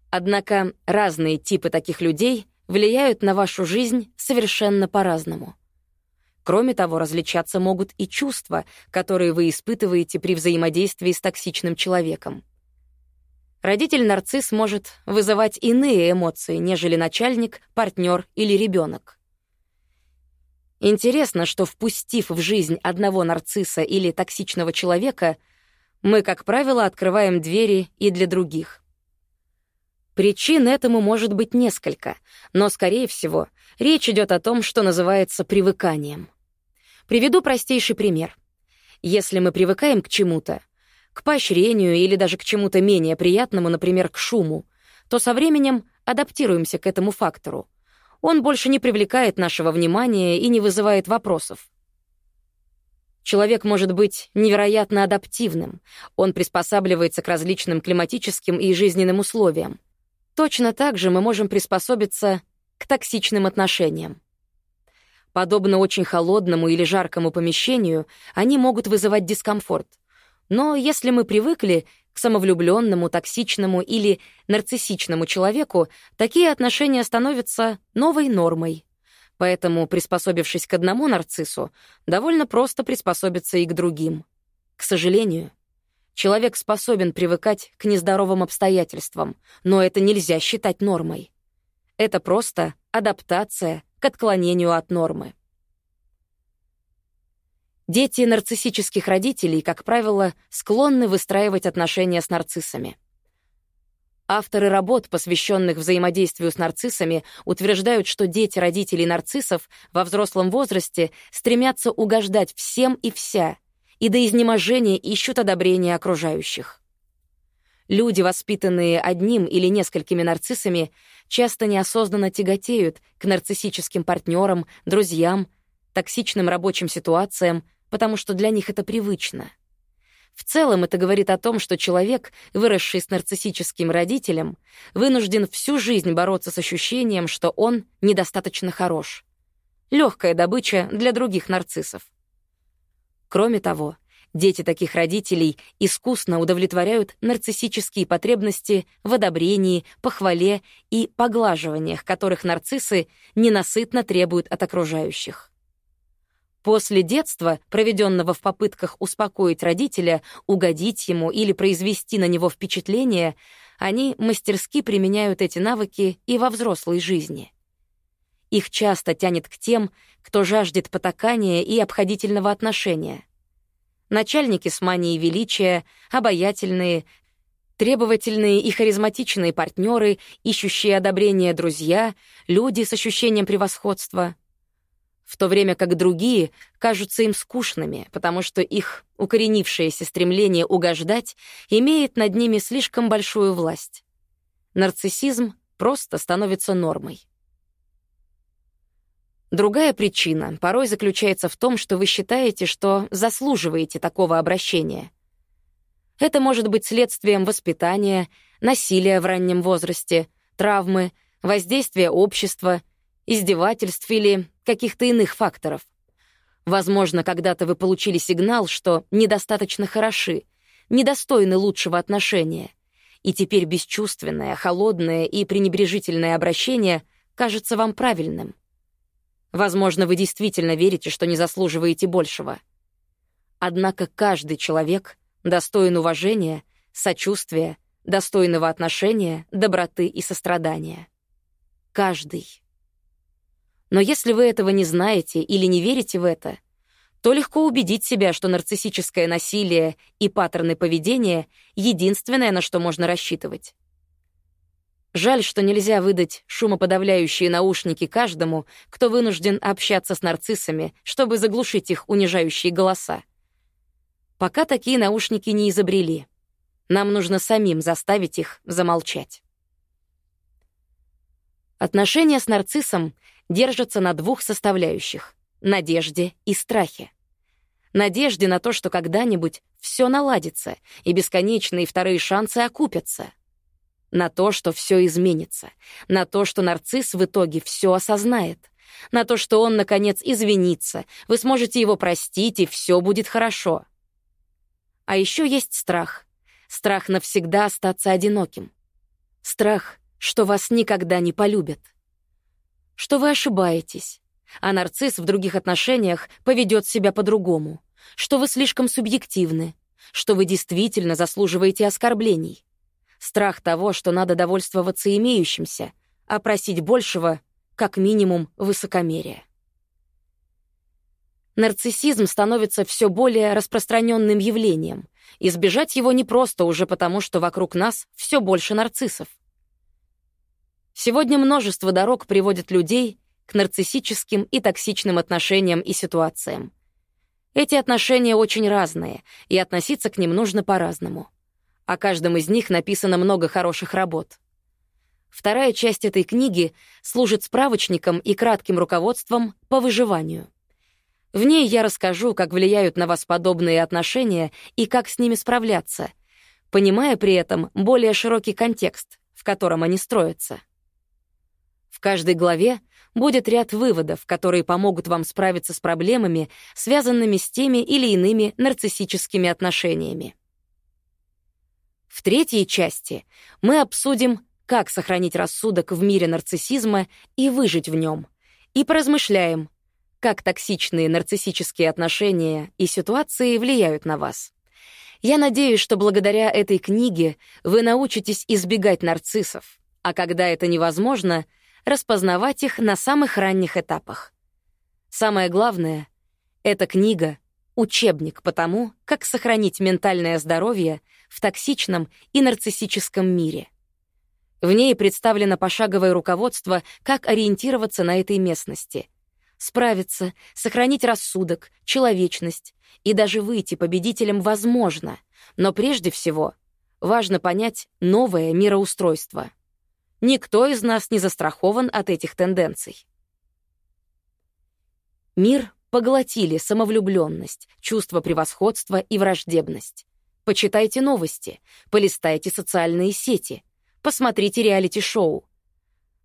Однако разные типы таких людей влияют на вашу жизнь совершенно по-разному. Кроме того, различаться могут и чувства, которые вы испытываете при взаимодействии с токсичным человеком. Родитель-нарцисс может вызывать иные эмоции, нежели начальник, партнер или ребенок. Интересно, что впустив в жизнь одного нарцисса или токсичного человека, мы, как правило, открываем двери и для других. Причин этому может быть несколько, но, скорее всего, речь идет о том, что называется привыканием. Приведу простейший пример. Если мы привыкаем к чему-то, к поощрению или даже к чему-то менее приятному, например, к шуму, то со временем адаптируемся к этому фактору. Он больше не привлекает нашего внимания и не вызывает вопросов. Человек может быть невероятно адаптивным. Он приспосабливается к различным климатическим и жизненным условиям. Точно так же мы можем приспособиться к токсичным отношениям. Подобно очень холодному или жаркому помещению, они могут вызывать дискомфорт. Но если мы привыкли к самовлюбленному, токсичному или нарциссичному человеку, такие отношения становятся новой нормой. Поэтому, приспособившись к одному нарциссу, довольно просто приспособиться и к другим. К сожалению, человек способен привыкать к нездоровым обстоятельствам, но это нельзя считать нормой. Это просто адаптация к отклонению от нормы. Дети нарциссических родителей, как правило, склонны выстраивать отношения с нарциссами. Авторы работ, посвященных взаимодействию с нарциссами, утверждают, что дети родителей нарциссов во взрослом возрасте стремятся угождать всем и вся, и до изнеможения ищут одобрения окружающих. Люди, воспитанные одним или несколькими нарциссами, часто неосознанно тяготеют к нарциссическим партнерам, друзьям, токсичным рабочим ситуациям, потому что для них это привычно. В целом это говорит о том, что человек, выросший с нарциссическим родителем, вынужден всю жизнь бороться с ощущением, что он недостаточно хорош. Легкая добыча для других нарциссов. Кроме того, дети таких родителей искусно удовлетворяют нарциссические потребности в одобрении, похвале и поглаживаниях, которых нарциссы ненасытно требуют от окружающих. После детства, проведенного в попытках успокоить родителя, угодить ему или произвести на него впечатление, они мастерски применяют эти навыки и во взрослой жизни. Их часто тянет к тем, кто жаждет потакания и обходительного отношения. Начальники с манией величия, обаятельные, требовательные и харизматичные партнеры, ищущие одобрения друзья, люди с ощущением превосходства — в то время как другие кажутся им скучными, потому что их укоренившееся стремление угождать имеет над ними слишком большую власть. Нарциссизм просто становится нормой. Другая причина порой заключается в том, что вы считаете, что заслуживаете такого обращения. Это может быть следствием воспитания, насилия в раннем возрасте, травмы, воздействия общества, издевательств или каких-то иных факторов. Возможно, когда-то вы получили сигнал, что недостаточно хороши, недостойны лучшего отношения, и теперь бесчувственное, холодное и пренебрежительное обращение кажется вам правильным. Возможно, вы действительно верите, что не заслуживаете большего. Однако каждый человек достоин уважения, сочувствия, достойного отношения, доброты и сострадания. Каждый. Но если вы этого не знаете или не верите в это, то легко убедить себя, что нарциссическое насилие и паттерны поведения — единственное, на что можно рассчитывать. Жаль, что нельзя выдать шумоподавляющие наушники каждому, кто вынужден общаться с нарциссами, чтобы заглушить их унижающие голоса. Пока такие наушники не изобрели. Нам нужно самим заставить их замолчать. Отношения с нарциссом держатся на двух составляющих — надежде и страхе. Надежде на то, что когда-нибудь все наладится, и бесконечные вторые шансы окупятся. На то, что все изменится. На то, что нарцисс в итоге все осознает. На то, что он, наконец, извинится, вы сможете его простить, и все будет хорошо. А еще есть страх. Страх навсегда остаться одиноким. Страх, что вас никогда не полюбят что вы ошибаетесь, а нарцисс в других отношениях поведет себя по-другому, что вы слишком субъективны, что вы действительно заслуживаете оскорблений. Страх того, что надо довольствоваться имеющимся, а просить большего — как минимум высокомерие. Нарциссизм становится все более распространенным явлением. Избежать его непросто уже потому, что вокруг нас все больше нарциссов. Сегодня множество дорог приводит людей к нарциссическим и токсичным отношениям и ситуациям. Эти отношения очень разные, и относиться к ним нужно по-разному. О каждом из них написано много хороших работ. Вторая часть этой книги служит справочником и кратким руководством по выживанию. В ней я расскажу, как влияют на вас подобные отношения и как с ними справляться, понимая при этом более широкий контекст, в котором они строятся. В каждой главе будет ряд выводов, которые помогут вам справиться с проблемами, связанными с теми или иными нарциссическими отношениями. В третьей части мы обсудим, как сохранить рассудок в мире нарциссизма и выжить в нем, и поразмышляем, как токсичные нарциссические отношения и ситуации влияют на вас. Я надеюсь, что благодаря этой книге вы научитесь избегать нарциссов, а когда это невозможно, распознавать их на самых ранних этапах. Самое главное — эта книга — учебник по тому, как сохранить ментальное здоровье в токсичном и нарциссическом мире. В ней представлено пошаговое руководство, как ориентироваться на этой местности, справиться, сохранить рассудок, человечность и даже выйти победителем возможно, но прежде всего важно понять новое мироустройство. Никто из нас не застрахован от этих тенденций. Мир поглотили самовлюбленность, чувство превосходства и враждебность. Почитайте новости, полистайте социальные сети, посмотрите реалити-шоу.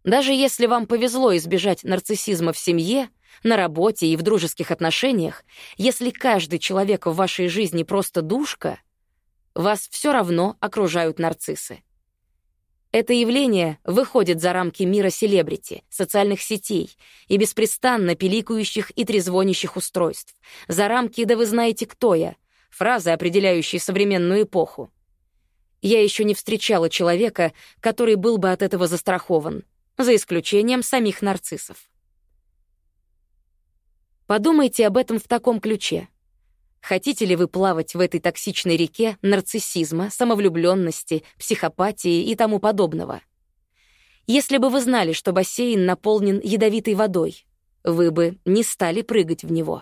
Даже если вам повезло избежать нарциссизма в семье, на работе и в дружеских отношениях, если каждый человек в вашей жизни просто душка, вас все равно окружают нарциссы. Это явление выходит за рамки мира селебрити, социальных сетей и беспрестанно пиликающих и трезвонящих устройств, за рамки «да вы знаете, кто я», фразы, определяющие современную эпоху. Я еще не встречала человека, который был бы от этого застрахован, за исключением самих нарциссов. Подумайте об этом в таком ключе. Хотите ли вы плавать в этой токсичной реке нарциссизма, самовлюбленности, психопатии и тому подобного? Если бы вы знали, что бассейн наполнен ядовитой водой, вы бы не стали прыгать в него.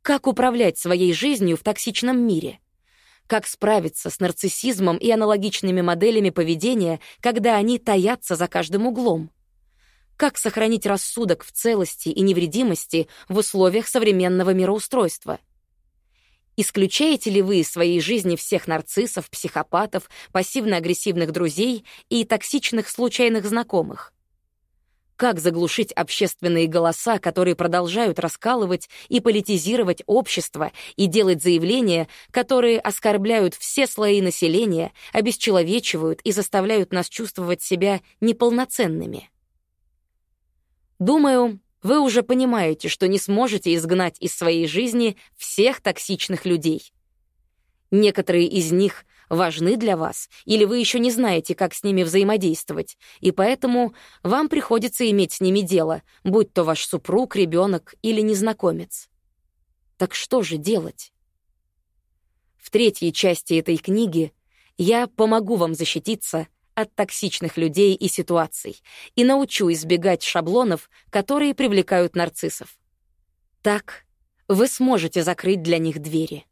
Как управлять своей жизнью в токсичном мире? Как справиться с нарциссизмом и аналогичными моделями поведения, когда они таятся за каждым углом? Как сохранить рассудок в целости и невредимости в условиях современного мироустройства? Исключаете ли вы из своей жизни всех нарциссов, психопатов, пассивно-агрессивных друзей и токсичных случайных знакомых? Как заглушить общественные голоса, которые продолжают раскалывать и политизировать общество и делать заявления, которые оскорбляют все слои населения, обесчеловечивают и заставляют нас чувствовать себя неполноценными? Думаю, вы уже понимаете, что не сможете изгнать из своей жизни всех токсичных людей. Некоторые из них важны для вас, или вы еще не знаете, как с ними взаимодействовать, и поэтому вам приходится иметь с ними дело, будь то ваш супруг, ребенок или незнакомец. Так что же делать? В третьей части этой книги я помогу вам защититься — от токсичных людей и ситуаций и научу избегать шаблонов, которые привлекают нарциссов. Так вы сможете закрыть для них двери.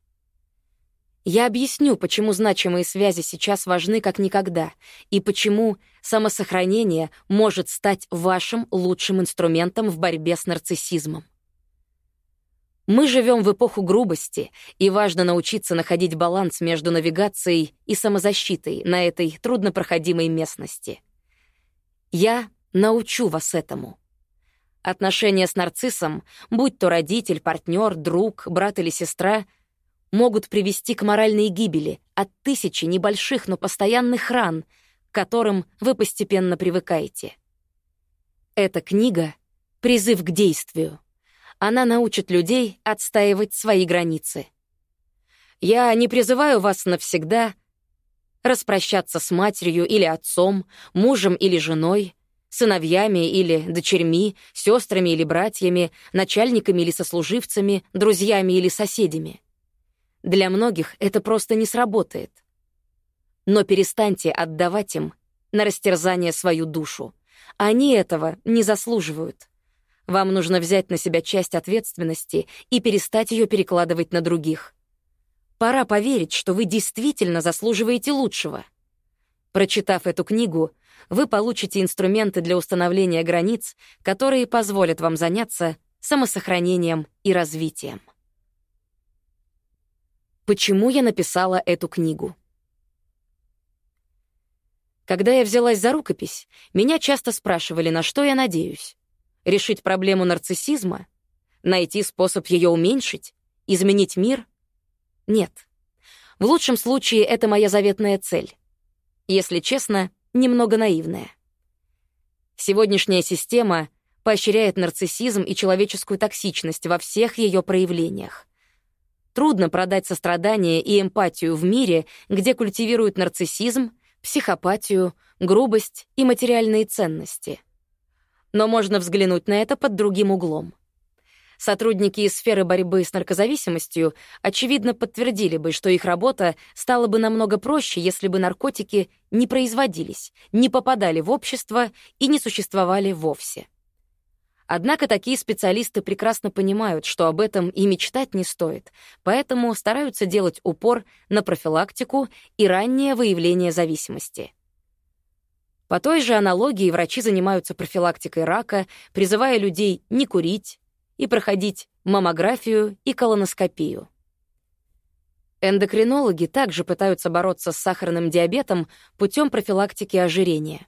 Я объясню, почему значимые связи сейчас важны как никогда, и почему самосохранение может стать вашим лучшим инструментом в борьбе с нарциссизмом. Мы живем в эпоху грубости, и важно научиться находить баланс между навигацией и самозащитой на этой труднопроходимой местности. Я научу вас этому. Отношения с нарциссом, будь то родитель, партнер, друг, брат или сестра, могут привести к моральной гибели от тысячи небольших, но постоянных ран, к которым вы постепенно привыкаете. Эта книга — призыв к действию. Она научит людей отстаивать свои границы. Я не призываю вас навсегда распрощаться с матерью или отцом, мужем или женой, сыновьями или дочерьми, сестрами или братьями, начальниками или сослуживцами, друзьями или соседями. Для многих это просто не сработает. Но перестаньте отдавать им на растерзание свою душу. Они этого не заслуживают. Вам нужно взять на себя часть ответственности и перестать ее перекладывать на других. Пора поверить, что вы действительно заслуживаете лучшего. Прочитав эту книгу, вы получите инструменты для установления границ, которые позволят вам заняться самосохранением и развитием. Почему я написала эту книгу? Когда я взялась за рукопись, меня часто спрашивали, на что я надеюсь. Решить проблему нарциссизма? Найти способ ее уменьшить? Изменить мир? Нет. В лучшем случае это моя заветная цель. Если честно, немного наивная. Сегодняшняя система поощряет нарциссизм и человеческую токсичность во всех ее проявлениях. Трудно продать сострадание и эмпатию в мире, где культивируют нарциссизм, психопатию, грубость и материальные ценности. Но можно взглянуть на это под другим углом. Сотрудники из сферы борьбы с наркозависимостью очевидно подтвердили бы, что их работа стала бы намного проще, если бы наркотики не производились, не попадали в общество и не существовали вовсе. Однако такие специалисты прекрасно понимают, что об этом и мечтать не стоит, поэтому стараются делать упор на профилактику и раннее выявление зависимости. По той же аналогии врачи занимаются профилактикой рака, призывая людей не курить, и проходить маммографию и колоноскопию. Эндокринологи также пытаются бороться с сахарным диабетом путем профилактики ожирения.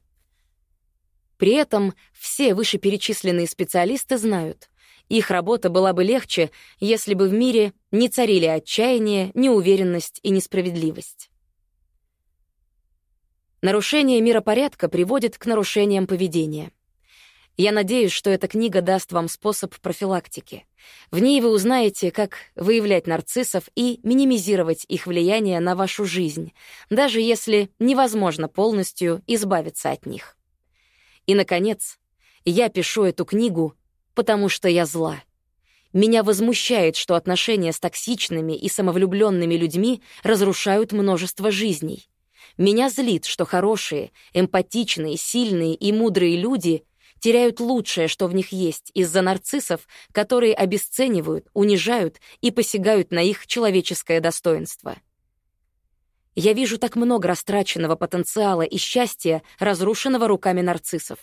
При этом все вышеперечисленные специалисты знают, их работа была бы легче, если бы в мире не царили отчаяние, неуверенность и несправедливость. Нарушение миропорядка приводит к нарушениям поведения — я надеюсь, что эта книга даст вам способ профилактики. В ней вы узнаете, как выявлять нарциссов и минимизировать их влияние на вашу жизнь, даже если невозможно полностью избавиться от них. И, наконец, я пишу эту книгу, потому что я зла. Меня возмущает, что отношения с токсичными и самовлюбленными людьми разрушают множество жизней. Меня злит, что хорошие, эмпатичные, сильные и мудрые люди теряют лучшее, что в них есть, из-за нарциссов, которые обесценивают, унижают и посягают на их человеческое достоинство. Я вижу так много растраченного потенциала и счастья, разрушенного руками нарциссов.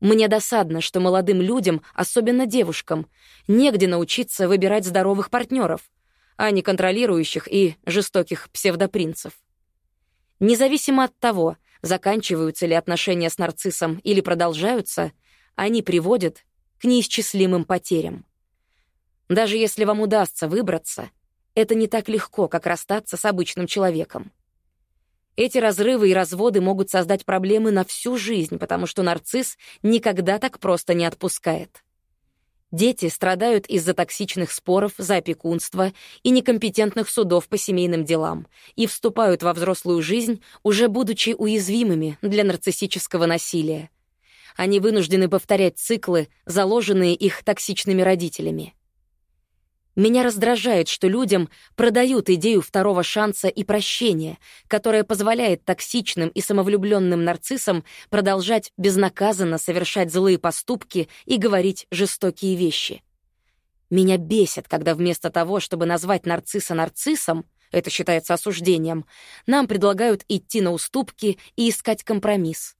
Мне досадно, что молодым людям, особенно девушкам, негде научиться выбирать здоровых партнеров, а не контролирующих и жестоких псевдопринцев. Независимо от того, заканчиваются ли отношения с нарциссом или продолжаются, они приводят к неисчислимым потерям. Даже если вам удастся выбраться, это не так легко, как расстаться с обычным человеком. Эти разрывы и разводы могут создать проблемы на всю жизнь, потому что нарцисс никогда так просто не отпускает. Дети страдают из-за токсичных споров за опекунство и некомпетентных судов по семейным делам и вступают во взрослую жизнь, уже будучи уязвимыми для нарциссического насилия. Они вынуждены повторять циклы, заложенные их токсичными родителями. Меня раздражает, что людям продают идею второго шанса и прощения, которая позволяет токсичным и самовлюбленным нарциссам продолжать безнаказанно совершать злые поступки и говорить жестокие вещи. Меня бесит, когда вместо того, чтобы назвать нарцисса нарциссом, это считается осуждением, нам предлагают идти на уступки и искать компромисс.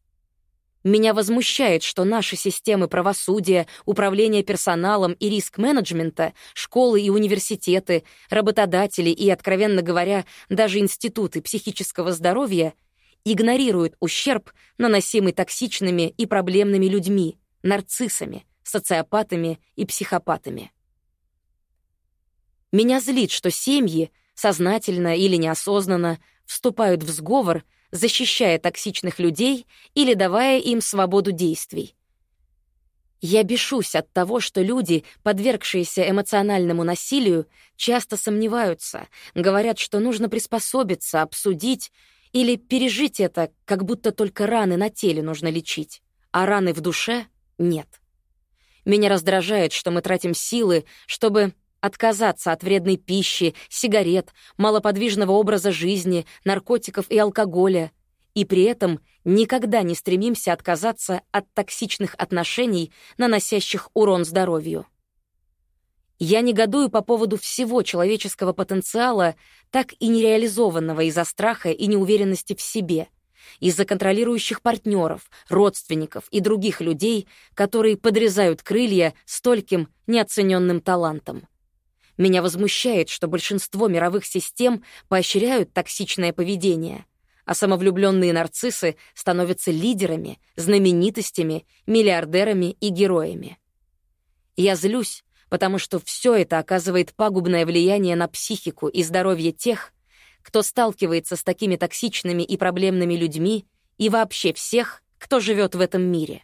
Меня возмущает, что наши системы правосудия, управления персоналом и риск-менеджмента, школы и университеты, работодатели и, откровенно говоря, даже институты психического здоровья игнорируют ущерб, наносимый токсичными и проблемными людьми, нарциссами, социопатами и психопатами. Меня злит, что семьи, сознательно или неосознанно, вступают в сговор — защищая токсичных людей или давая им свободу действий. Я бешусь от того, что люди, подвергшиеся эмоциональному насилию, часто сомневаются, говорят, что нужно приспособиться, обсудить или пережить это, как будто только раны на теле нужно лечить, а раны в душе — нет. Меня раздражает, что мы тратим силы, чтобы Отказаться от вредной пищи, сигарет, малоподвижного образа жизни, наркотиков и алкоголя. И при этом никогда не стремимся отказаться от токсичных отношений, наносящих урон здоровью. Я негодую по поводу всего человеческого потенциала, так и нереализованного из-за страха и неуверенности в себе, из-за контролирующих партнеров, родственников и других людей, которые подрезают крылья стольким неоцененным талантом. Меня возмущает, что большинство мировых систем поощряют токсичное поведение, а самовлюбленные нарциссы становятся лидерами, знаменитостями, миллиардерами и героями. Я злюсь, потому что все это оказывает пагубное влияние на психику и здоровье тех, кто сталкивается с такими токсичными и проблемными людьми, и вообще всех, кто живет в этом мире.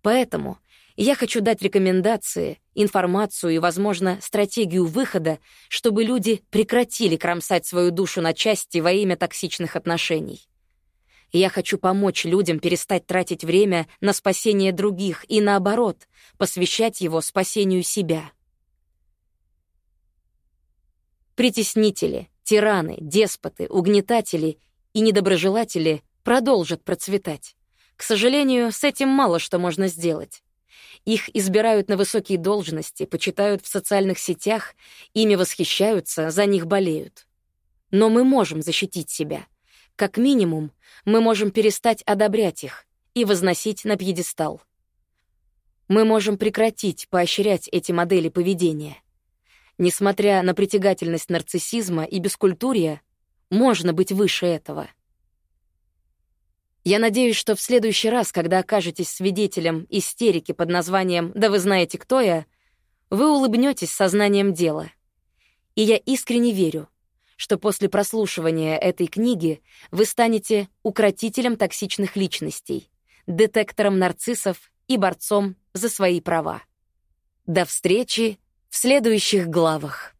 Поэтому я хочу дать рекомендации, информацию и, возможно, стратегию выхода, чтобы люди прекратили кромсать свою душу на части во имя токсичных отношений. Я хочу помочь людям перестать тратить время на спасение других и, наоборот, посвящать его спасению себя. Притеснители, тираны, деспоты, угнетатели и недоброжелатели продолжат процветать. К сожалению, с этим мало что можно сделать. Их избирают на высокие должности, почитают в социальных сетях, ими восхищаются, за них болеют. Но мы можем защитить себя. Как минимум, мы можем перестать одобрять их и возносить на пьедестал. Мы можем прекратить поощрять эти модели поведения. Несмотря на притягательность нарциссизма и бескультурья, можно быть выше этого. Я надеюсь, что в следующий раз, когда окажетесь свидетелем истерики под названием «Да вы знаете, кто я», вы улыбнетесь сознанием дела. И я искренне верю, что после прослушивания этой книги вы станете укротителем токсичных личностей, детектором нарциссов и борцом за свои права. До встречи в следующих главах.